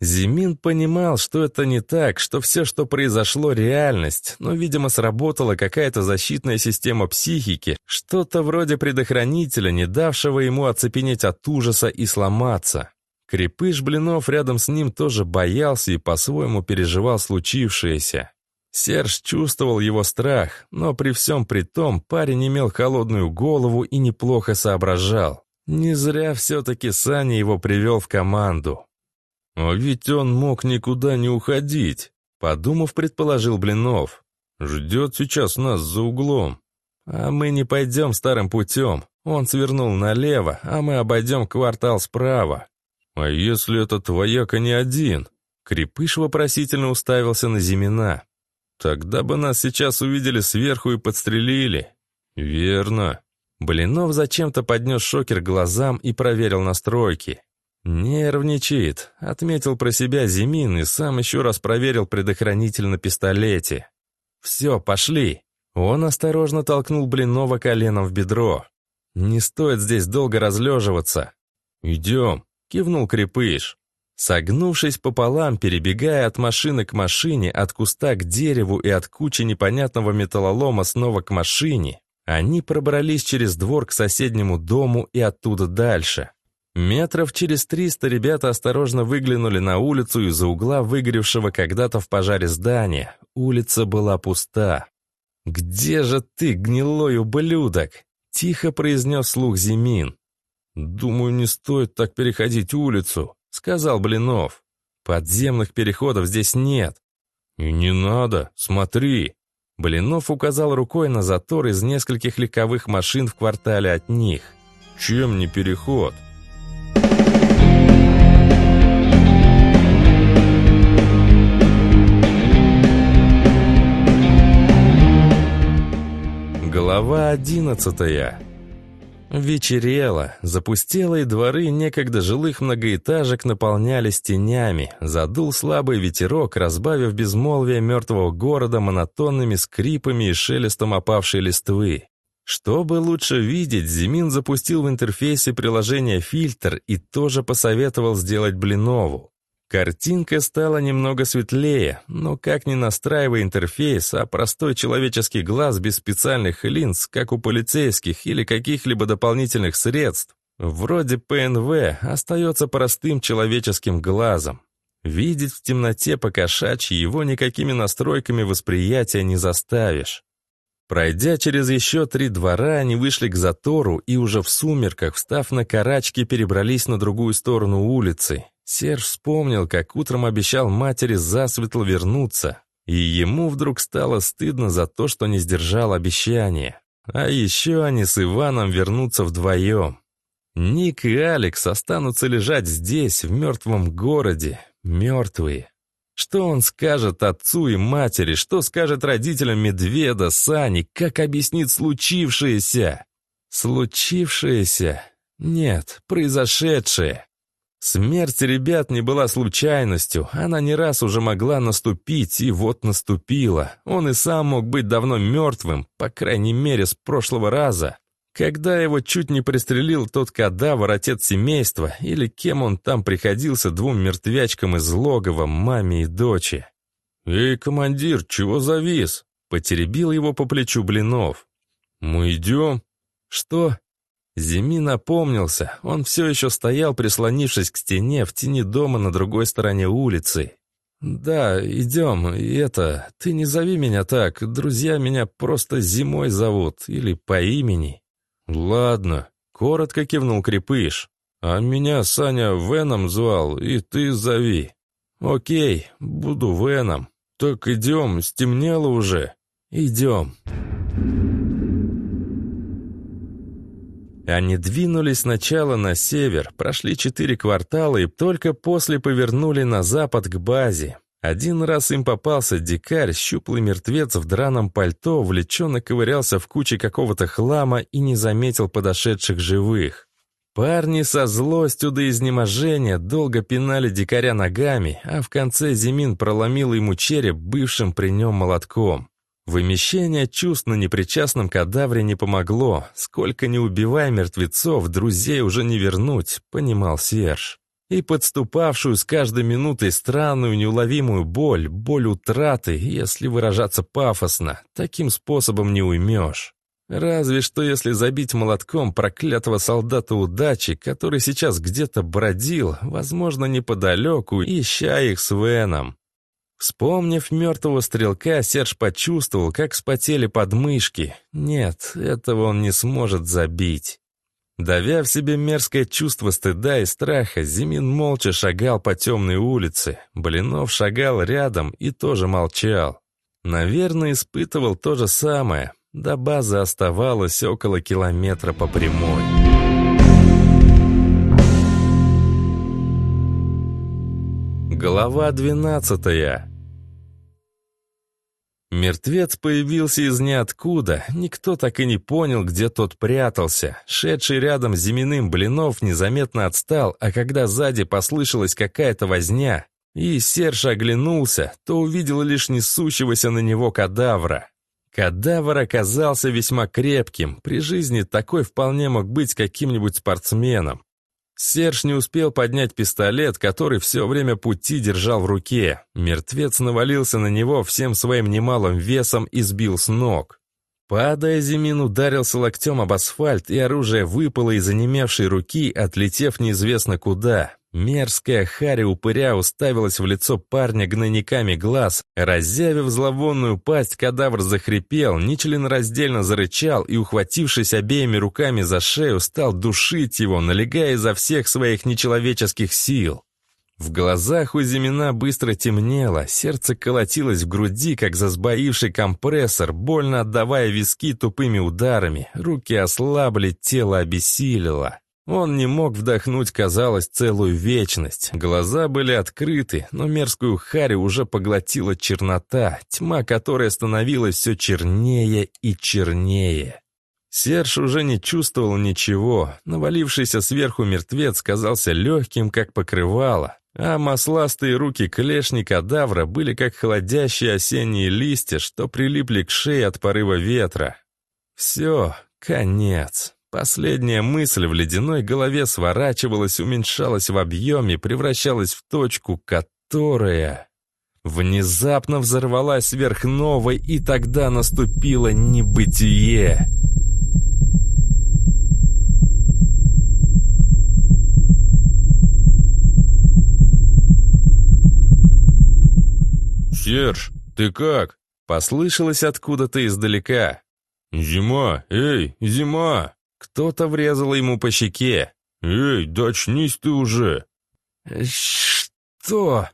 Зимин понимал, что это не так, что все, что произошло, реальность, но, видимо, сработала какая-то защитная система психики, что-то вроде предохранителя, не давшего ему оцепенеть от ужаса и сломаться. Крепыш Блинов рядом с ним тоже боялся и по-своему переживал случившееся. Серж чувствовал его страх, но при всем при том парень имел холодную голову и неплохо соображал. Не зря все-таки Саня его привел в команду. А ведь он мог никуда не уходить, подумав, предположил Блинов. Ждет сейчас нас за углом. А мы не пойдем старым путем. Он свернул налево, а мы обойдем квартал справа. А если этот вояка не один? Крепыш вопросительно уставился на Зимина. Тогда бы нас сейчас увидели сверху и подстрелили. Верно. Блинов зачем-то поднес шокер глазам и проверил настройки. «Нервничает», — отметил про себя Зимин и сам еще раз проверил предохранитель на пистолете. «Все, пошли». Он осторожно толкнул Блинова коленом в бедро. «Не стоит здесь долго разлеживаться». «Идем», — кивнул Крепыш. Согнувшись пополам, перебегая от машины к машине, от куста к дереву и от кучи непонятного металлолома снова к машине, они пробрались через двор к соседнему дому и оттуда дальше. Метров через триста ребята осторожно выглянули на улицу из-за угла выгоревшего когда-то в пожаре здания. Улица была пуста. «Где же ты, гнилой ублюдок?» — тихо произнес слух Зимин. «Думаю, не стоит так переходить улицу», — сказал Блинов. «Подземных переходов здесь нет». «И не надо, смотри», Блинов указал рукой на затор из нескольких легковых машин в квартале от них. «Чем не переход?» Глава одиннадцатая Вечерело, запустелые дворы некогда жилых многоэтажек наполнялись тенями, задул слабый ветерок, разбавив безмолвие мертвого города монотонными скрипами и шелестом опавшей листвы. Чтобы лучше видеть, Зимин запустил в интерфейсе приложение «Фильтр» и тоже посоветовал сделать Блинову. Картинка стала немного светлее, но как ни настраивай интерфейс, а простой человеческий глаз без специальных линз, как у полицейских или каких-либо дополнительных средств, вроде ПНВ, остается простым человеческим глазом. Видеть в темноте по-кошачьи его никакими настройками восприятия не заставишь. Пройдя через еще три двора, они вышли к затору и уже в сумерках, встав на карачки, перебрались на другую сторону улицы. Серж вспомнил, как утром обещал матери засветло вернуться, и ему вдруг стало стыдно за то, что не сдержал обещание. А еще они с Иваном вернутся вдвоем. Ник и Алекс останутся лежать здесь, в мертвом городе, мертвые. Что он скажет отцу и матери, что скажет родителям Медведа, Сани, как объяснит случившееся? Случившееся? Нет, произошедшее. Смерть ребят не была случайностью, она не раз уже могла наступить, и вот наступила. Он и сам мог быть давно мертвым, по крайней мере, с прошлого раза. Когда его чуть не пристрелил тот кадавр, отец семейства, или кем он там приходился двум мертвячкам из логова, маме и дочи. «Эй, командир, чего завис?» Потеребил его по плечу Блинов. «Мы идем?» «Что?» Зими напомнился, он все еще стоял, прислонившись к стене в тени дома на другой стороне улицы. «Да, идем, и это, ты не зови меня так, друзья меня просто зимой зовут, или по имени». «Ладно», — коротко кивнул Крепыш. «А меня Саня Веном звал, и ты зови». «Окей, буду Веном. Так идем, стемнело уже. Идем». Они двинулись сначала на север, прошли четыре квартала и только после повернули на запад к базе. Один раз им попался дикарь, щуплый мертвец в драном пальто, увлеченно ковырялся в куче какого-то хлама и не заметил подошедших живых. Парни со злостью до изнеможения долго пинали дикаря ногами, а в конце Зимин проломил ему череп бывшим при нем молотком. Вымещение чувств на непричастном кадавре не помогло. Сколько не убивай мертвецов, друзей уже не вернуть, понимал Серж. И подступавшую с каждой минутой странную неуловимую боль, боль утраты, если выражаться пафосно, таким способом не уймешь. Разве что если забить молотком проклятого солдата удачи, который сейчас где-то бродил, возможно, неподалеку, ища их с Веном. Вспомнив мертвого стрелка, Серж почувствовал, как вспотели подмышки. Нет, этого он не сможет забить. Давя в себе мерзкое чувство стыда и страха, Зимин молча шагал по темной улице. Блинов шагал рядом и тоже молчал. Наверное, испытывал то же самое. До базы оставалось около километра по прямой. Глава двенадцатая Мертвец появился из ниоткуда, никто так и не понял, где тот прятался. Шедший рядом с Зиминым Блинов незаметно отстал, а когда сзади послышалась какая-то возня, и Серж оглянулся, то увидел лишь несущегося на него кадавра. Кадавр оказался весьма крепким, при жизни такой вполне мог быть каким-нибудь спортсменом. Серж не успел поднять пистолет, который все время пути держал в руке. Мертвец навалился на него всем своим немалым весом и сбил с ног. Падая, Зимин ударился локтем об асфальт, и оружие выпало из онемевшей руки, отлетев неизвестно куда. Мерзкая харя упыря уставилась в лицо парня гнойниками глаз. Разявив зловонную пасть, кадавр захрипел, нечленораздельно зарычал и, ухватившись обеими руками за шею, стал душить его, налегая изо всех своих нечеловеческих сил. В глазах у Зимина быстро темнело, сердце колотилось в груди, как засбоивший компрессор, больно отдавая виски тупыми ударами, руки ослабли, тело обессилило. Он не мог вдохнуть, казалось, целую вечность. Глаза были открыты, но мерзкую харю уже поглотила чернота, тьма которая становилась все чернее и чернее. Серж уже не чувствовал ничего. Навалившийся сверху мертвец казался легким, как покрывало, а масластые руки клешни кадавра были как холодящие осенние листья, что прилипли к шее от порыва ветра. Все, конец. Последняя мысль в ледяной голове сворачивалась, уменьшалась в объеме, превращалась в точку, которая... Внезапно взорвалась сверхновой, и тогда наступило небытие. «Серж, ты как?» — послышалось откуда-то издалека. «Зима! Эй, зима!» Кто-то врезал ему по щеке. «Эй, да очнись ты уже!» «Что?»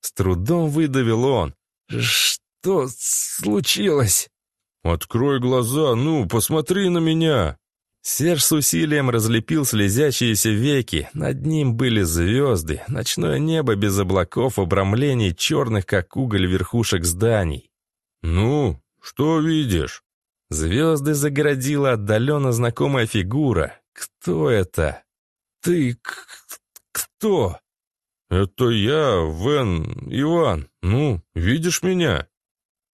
С трудом выдавил он. «Что случилось?» «Открой глаза, ну, посмотри на меня!» Серж с усилием разлепил слезящиеся веки. Над ним были звезды, ночное небо без облаков, обрамлений черных, как уголь верхушек зданий. «Ну, что видишь?» Звезды загородила отдаленно знакомая фигура. Кто это? Ты кто? Это я, Вен Иван. Ну, видишь меня?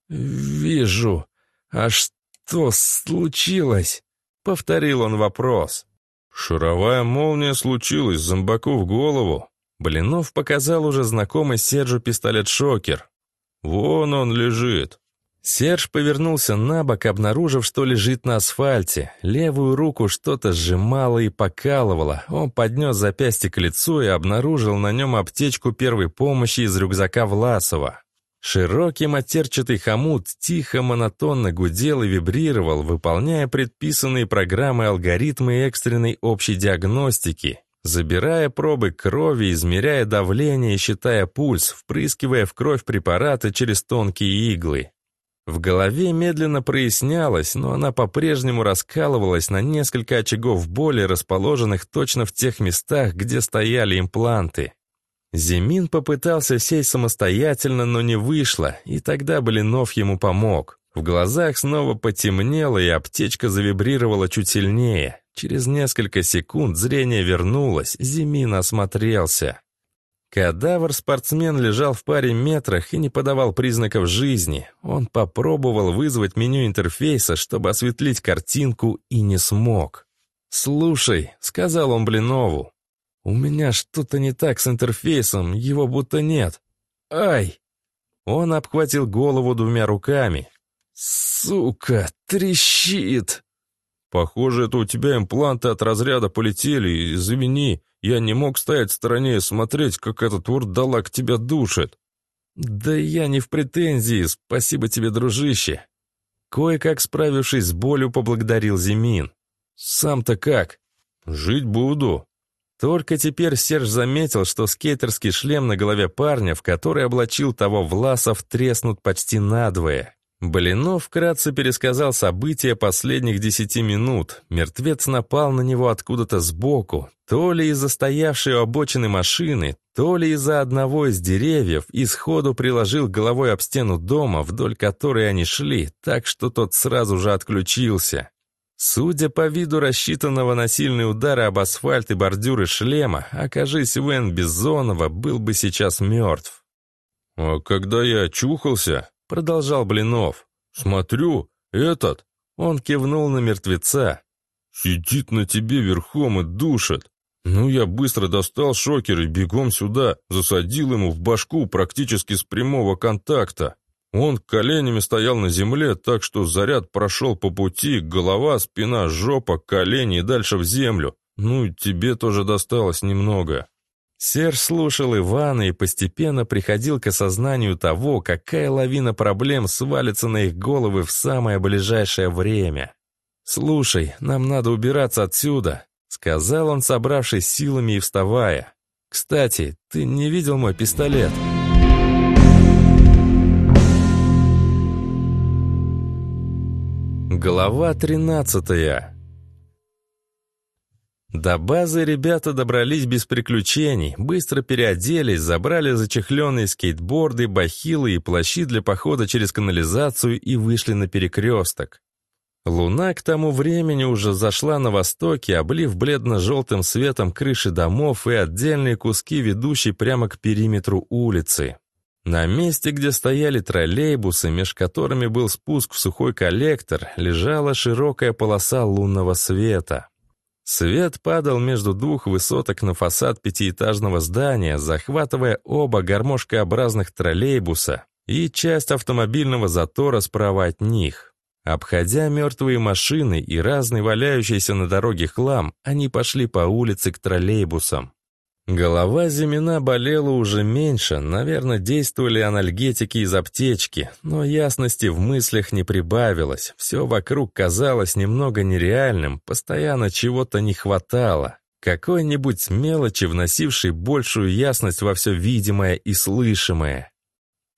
Вижу. А что случилось? Повторил он вопрос. Шаровая молния случилась, зомбаку в голову. Блинов показал уже знакомый Сержу пистолет-шокер. Вон он лежит. Серж повернулся на бок, обнаружив, что лежит на асфальте. Левую руку что-то сжимало и покалывало. Он поднес запястье к лицу и обнаружил на нем аптечку первой помощи из рюкзака Власова. Широкий матерчатый хомут тихо, монотонно гудел и вибрировал, выполняя предписанные программы алгоритмы экстренной общей диагностики, забирая пробы крови, измеряя давление и считая пульс, впрыскивая в кровь препараты через тонкие иглы. В голове медленно прояснялось, но она по-прежнему раскалывалась на несколько очагов боли, расположенных точно в тех местах, где стояли импланты. Зимин попытался сесть самостоятельно, но не вышло, и тогда Блинов ему помог. В глазах снова потемнело, и аптечка завибрировала чуть сильнее. Через несколько секунд зрение вернулось, Зимин осмотрелся. Кадавр-спортсмен лежал в паре метрах и не подавал признаков жизни. Он попробовал вызвать меню интерфейса, чтобы осветлить картинку, и не смог. «Слушай», — сказал он Блинову, — «у меня что-то не так с интерфейсом, его будто нет. Ай!» Он обхватил голову двумя руками. «Сука, трещит!» «Похоже, это у тебя импланты от разряда полетели, извини. Я не мог стоять в стороне и смотреть, как этот вурдалак тебя душит». «Да я не в претензии, спасибо тебе, дружище». Кое-как справившись с болью, поблагодарил Зимин. «Сам-то как?» «Жить буду». Только теперь Серж заметил, что скейтерский шлем на голове парня, в который облачил того Власов, треснут почти надвое. Блинов вкратце пересказал события последних десяти минут. Мертвец напал на него откуда-то сбоку, то ли из-за стоявшей у обочины машины, то ли из-за одного из деревьев и сходу приложил головой об стену дома, вдоль которой они шли, так что тот сразу же отключился. Судя по виду рассчитанного на сильные удары об асфальт и бордюры шлема, окажись Вен Бизонова, был бы сейчас мертв. «А когда я очухался, — продолжал Блинов, — смотрю, этот...» Он кивнул на мертвеца. «Сидит на тебе верхом и душит. Ну, я быстро достал шокер и бегом сюда, засадил ему в башку практически с прямого контакта. Он коленями стоял на земле, так что заряд прошел по пути, голова, спина, жопа, колени и дальше в землю. Ну, тебе тоже досталось немного. Серж слушал Ивана и постепенно приходил к осознанию того, какая лавина проблем свалится на их головы в самое ближайшее время. «Слушай, нам надо убираться отсюда», — сказал он, собравшись силами и вставая. «Кстати, ты не видел мой пистолет?» Глава 13 До базы ребята добрались без приключений, быстро переоделись, забрали зачехленные скейтборды, бахилы и плащи для похода через канализацию и вышли на перекресток. Луна к тому времени уже зашла на востоке, облив бледно-желтым светом крыши домов и отдельные куски, ведущие прямо к периметру улицы. На месте, где стояли троллейбусы, меж которыми был спуск в сухой коллектор, лежала широкая полоса лунного света. Свет падал между двух высоток на фасад пятиэтажного здания, захватывая оба гармошкообразных троллейбуса и часть автомобильного затора справа от них. Обходя мертвые машины и разный валяющийся на дороге хлам, они пошли по улице к троллейбусам. Голова Зимина болела уже меньше, наверное, действовали анальгетики из аптечки, но ясности в мыслях не прибавилось, все вокруг казалось немного нереальным, постоянно чего-то не хватало, какой-нибудь мелочи, вносившей большую ясность во все видимое и слышимое.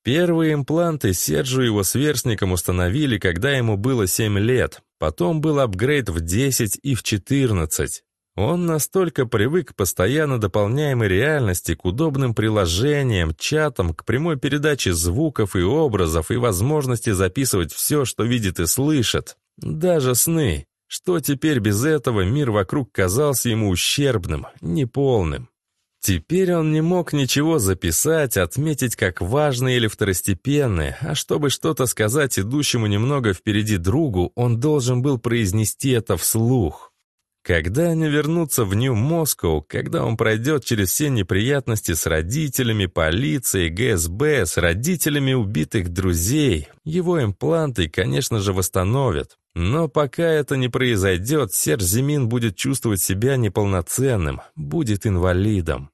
Первые импланты Серджу его сверстникам установили, когда ему было 7 лет, потом был апгрейд в 10 и в 14. Он настолько привык к постоянно дополняемой реальности, к удобным приложениям, чатам, к прямой передаче звуков и образов и возможности записывать все, что видит и слышит. Даже сны. Что теперь без этого мир вокруг казался ему ущербным, неполным. Теперь он не мог ничего записать, отметить как важное или второстепенное, а чтобы что-то сказать идущему немного впереди другу, он должен был произнести это вслух. Когда они вернутся в Нью-Москоу, когда он пройдет через все неприятности с родителями, полицией, ГСБ, с родителями убитых друзей, его импланты, конечно же, восстановят. Но пока это не произойдет, Серж Зимин будет чувствовать себя неполноценным, будет инвалидом.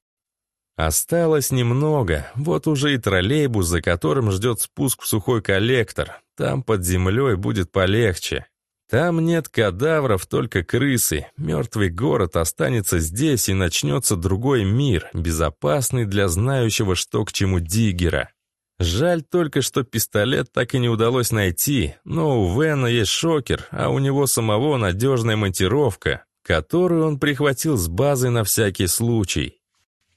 Осталось немного, вот уже и троллейбус, за которым ждет спуск в сухой коллектор. Там под землей будет полегче. Там нет кадавров, только крысы. Мертвый город останется здесь, и начнется другой мир, безопасный для знающего, что к чему Диггера. Жаль только, что пистолет так и не удалось найти, но у Вена есть шокер, а у него самого надежная монтировка, которую он прихватил с базы на всякий случай.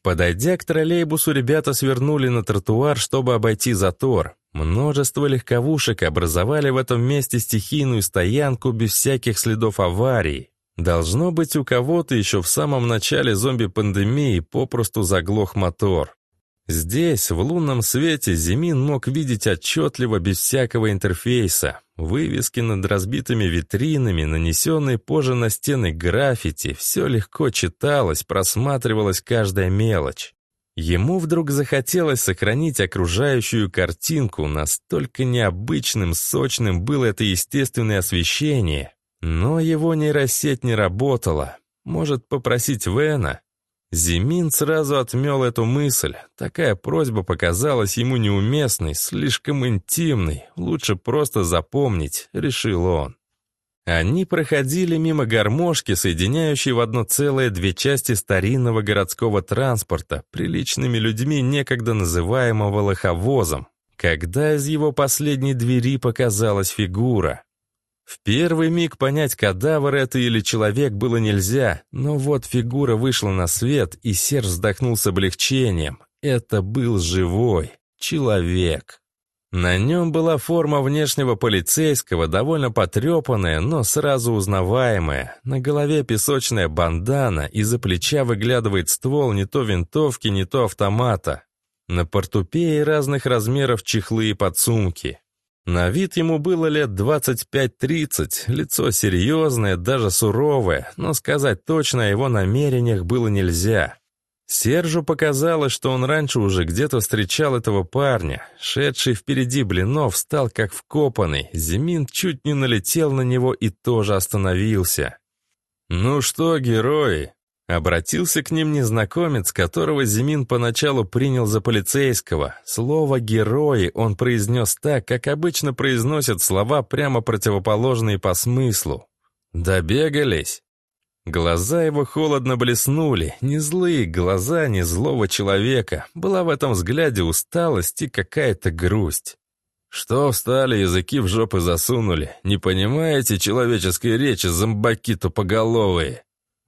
Подойдя к троллейбусу, ребята свернули на тротуар, чтобы обойти затор. Множество легковушек образовали в этом месте стихийную стоянку без всяких следов аварий. Должно быть, у кого-то еще в самом начале зомби-пандемии попросту заглох мотор. Здесь, в лунном свете, Зимин мог видеть отчетливо без всякого интерфейса. Вывески над разбитыми витринами, нанесенные позже на стены граффити, все легко читалось, просматривалась каждая мелочь. Ему вдруг захотелось сохранить окружающую картинку, настолько необычным, сочным было это естественное освещение. Но его нейросеть не работала. Может попросить Вена? Зимин сразу отмел эту мысль. Такая просьба показалась ему неуместной, слишком интимной. Лучше просто запомнить, решил он. Они проходили мимо гармошки, соединяющей в одно целое две части старинного городского транспорта, приличными людьми, некогда называемого лоховозом, когда из его последней двери показалась фигура. В первый миг понять, кадавр это или человек было нельзя, но вот фигура вышла на свет, и Серж вздохнул с облегчением. Это был живой человек. На нем была форма внешнего полицейского, довольно потрепанная, но сразу узнаваемая. На голове песочная бандана, из-за плеча выглядывает ствол не то винтовки, не то автомата. На портупее разных размеров чехлы и подсумки. На вид ему было лет 25-30, лицо серьезное, даже суровое, но сказать точно о его намерениях было нельзя. Сержу показалось, что он раньше уже где-то встречал этого парня. Шедший впереди Блинов стал как вкопанный. Зимин чуть не налетел на него и тоже остановился. «Ну что, герои?» Обратился к ним незнакомец, которого Зимин поначалу принял за полицейского. Слово «герои» он произнес так, как обычно произносят слова, прямо противоположные по смыслу. «Добегались?» Глаза его холодно блеснули, не злые глаза, не злого человека. Была в этом взгляде усталость и какая-то грусть. Что встали, языки в жопы засунули? Не понимаете человеческой речи, зомбаки тупоголовые?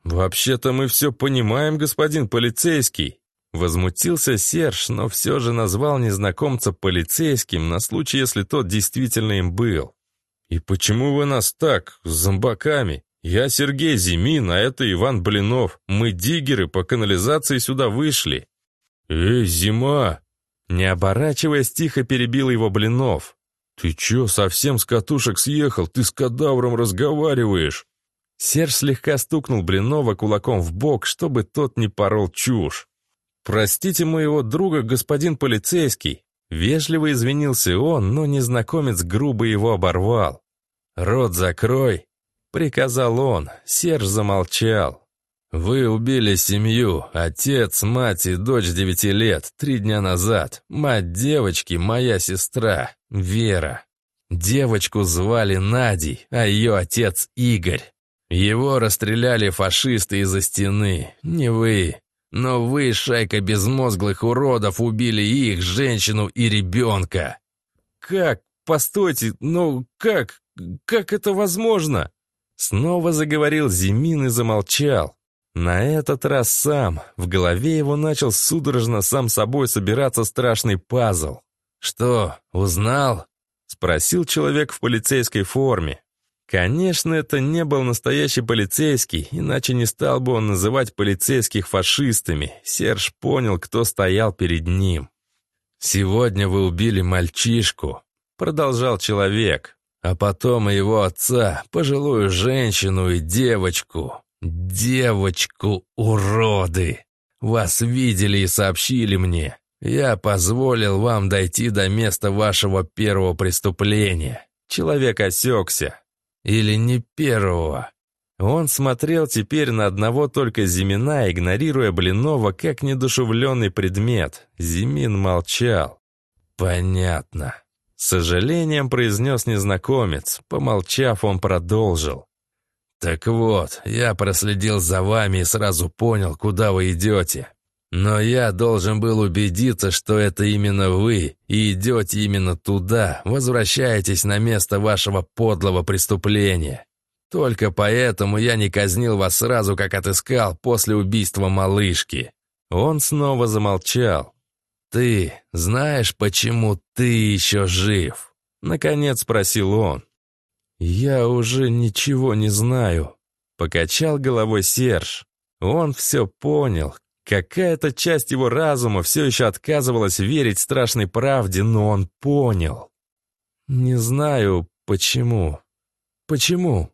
Вообще-то мы все понимаем, господин полицейский. Возмутился Серж, но все же назвал незнакомца полицейским на случай, если тот действительно им был. «И почему вы нас так, с зомбаками? «Я Сергей Зимин, а это Иван Блинов. Мы диггеры по канализации сюда вышли». «Эй, Зима!» Не оборачиваясь, тихо перебил его Блинов. «Ты чё, совсем с катушек съехал? Ты с кадавром разговариваешь!» Серж слегка стукнул Блинова кулаком в бок, чтобы тот не порол чушь. «Простите моего друга, господин полицейский!» Вежливо извинился он, но незнакомец грубо его оборвал. «Рот закрой!» Приказал он, Серж замолчал. «Вы убили семью, отец, мать и дочь девяти лет, три дня назад. Мать девочки, моя сестра, Вера. Девочку звали Надей, а ее отец Игорь. Его расстреляли фашисты из-за стены, не вы. Но вы, шайка безмозглых уродов, убили их, женщину и ребенка». «Как? Постойте, ну как? Как это возможно?» Снова заговорил Зимин и замолчал. На этот раз сам. В голове его начал судорожно сам собой собираться страшный пазл. «Что, узнал?» — спросил человек в полицейской форме. Конечно, это не был настоящий полицейский, иначе не стал бы он называть полицейских фашистами. Серж понял, кто стоял перед ним. «Сегодня вы убили мальчишку», — продолжал человек а потом и его отца, пожилую женщину и девочку. Девочку, уроды! Вас видели и сообщили мне. Я позволил вам дойти до места вашего первого преступления. Человек осекся. Или не первого. Он смотрел теперь на одного только Зимина, игнорируя Блинова как недушевленный предмет. Зимин молчал. «Понятно», с сожалением произнес незнакомец. Помолчав, он продолжил. «Так вот, я проследил за вами и сразу понял, куда вы идете. Но я должен был убедиться, что это именно вы, и идете именно туда, возвращаетесь на место вашего подлого преступления. Только поэтому я не казнил вас сразу, как отыскал после убийства малышки». Он снова замолчал. «Ты знаешь, почему ты еще жив?» Наконец спросил он. «Я уже ничего не знаю», — покачал головой Серж. Он все понял. Какая-то часть его разума все еще отказывалась верить страшной правде, но он понял. «Не знаю, почему. Почему?»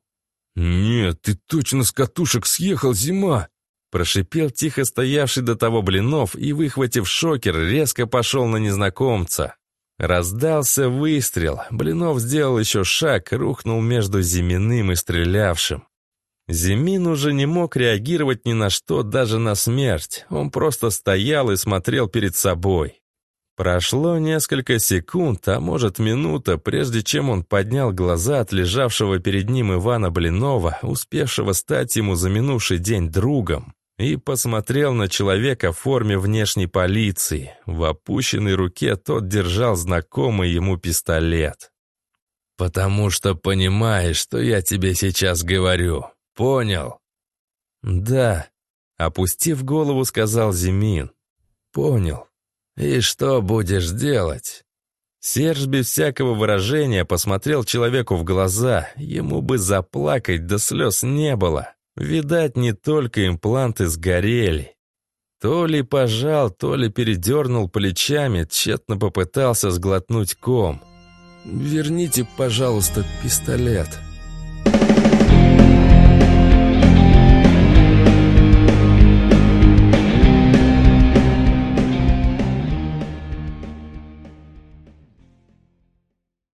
«Нет, ты точно с катушек съехал, зима!» Прошипел тихо стоявший до того Блинов и, выхватив шокер, резко пошел на незнакомца. Раздался выстрел. Блинов сделал еще шаг, рухнул между Зиминым и стрелявшим. Зимин уже не мог реагировать ни на что, даже на смерть. Он просто стоял и смотрел перед собой. Прошло несколько секунд, а может минута, прежде чем он поднял глаза от лежавшего перед ним Ивана Блинова, успевшего стать ему за минувший день другом, и посмотрел на человека в форме внешней полиции. В опущенной руке тот держал знакомый ему пистолет. «Потому что понимаешь, что я тебе сейчас говорю. Понял?» «Да», — опустив голову, сказал Зимин. «Понял». «И что будешь делать?» Серж без всякого выражения посмотрел человеку в глаза. Ему бы заплакать, да слез не было. Видать, не только импланты сгорели. То ли пожал, то ли передернул плечами, тщетно попытался сглотнуть ком. «Верните, пожалуйста, пистолет»,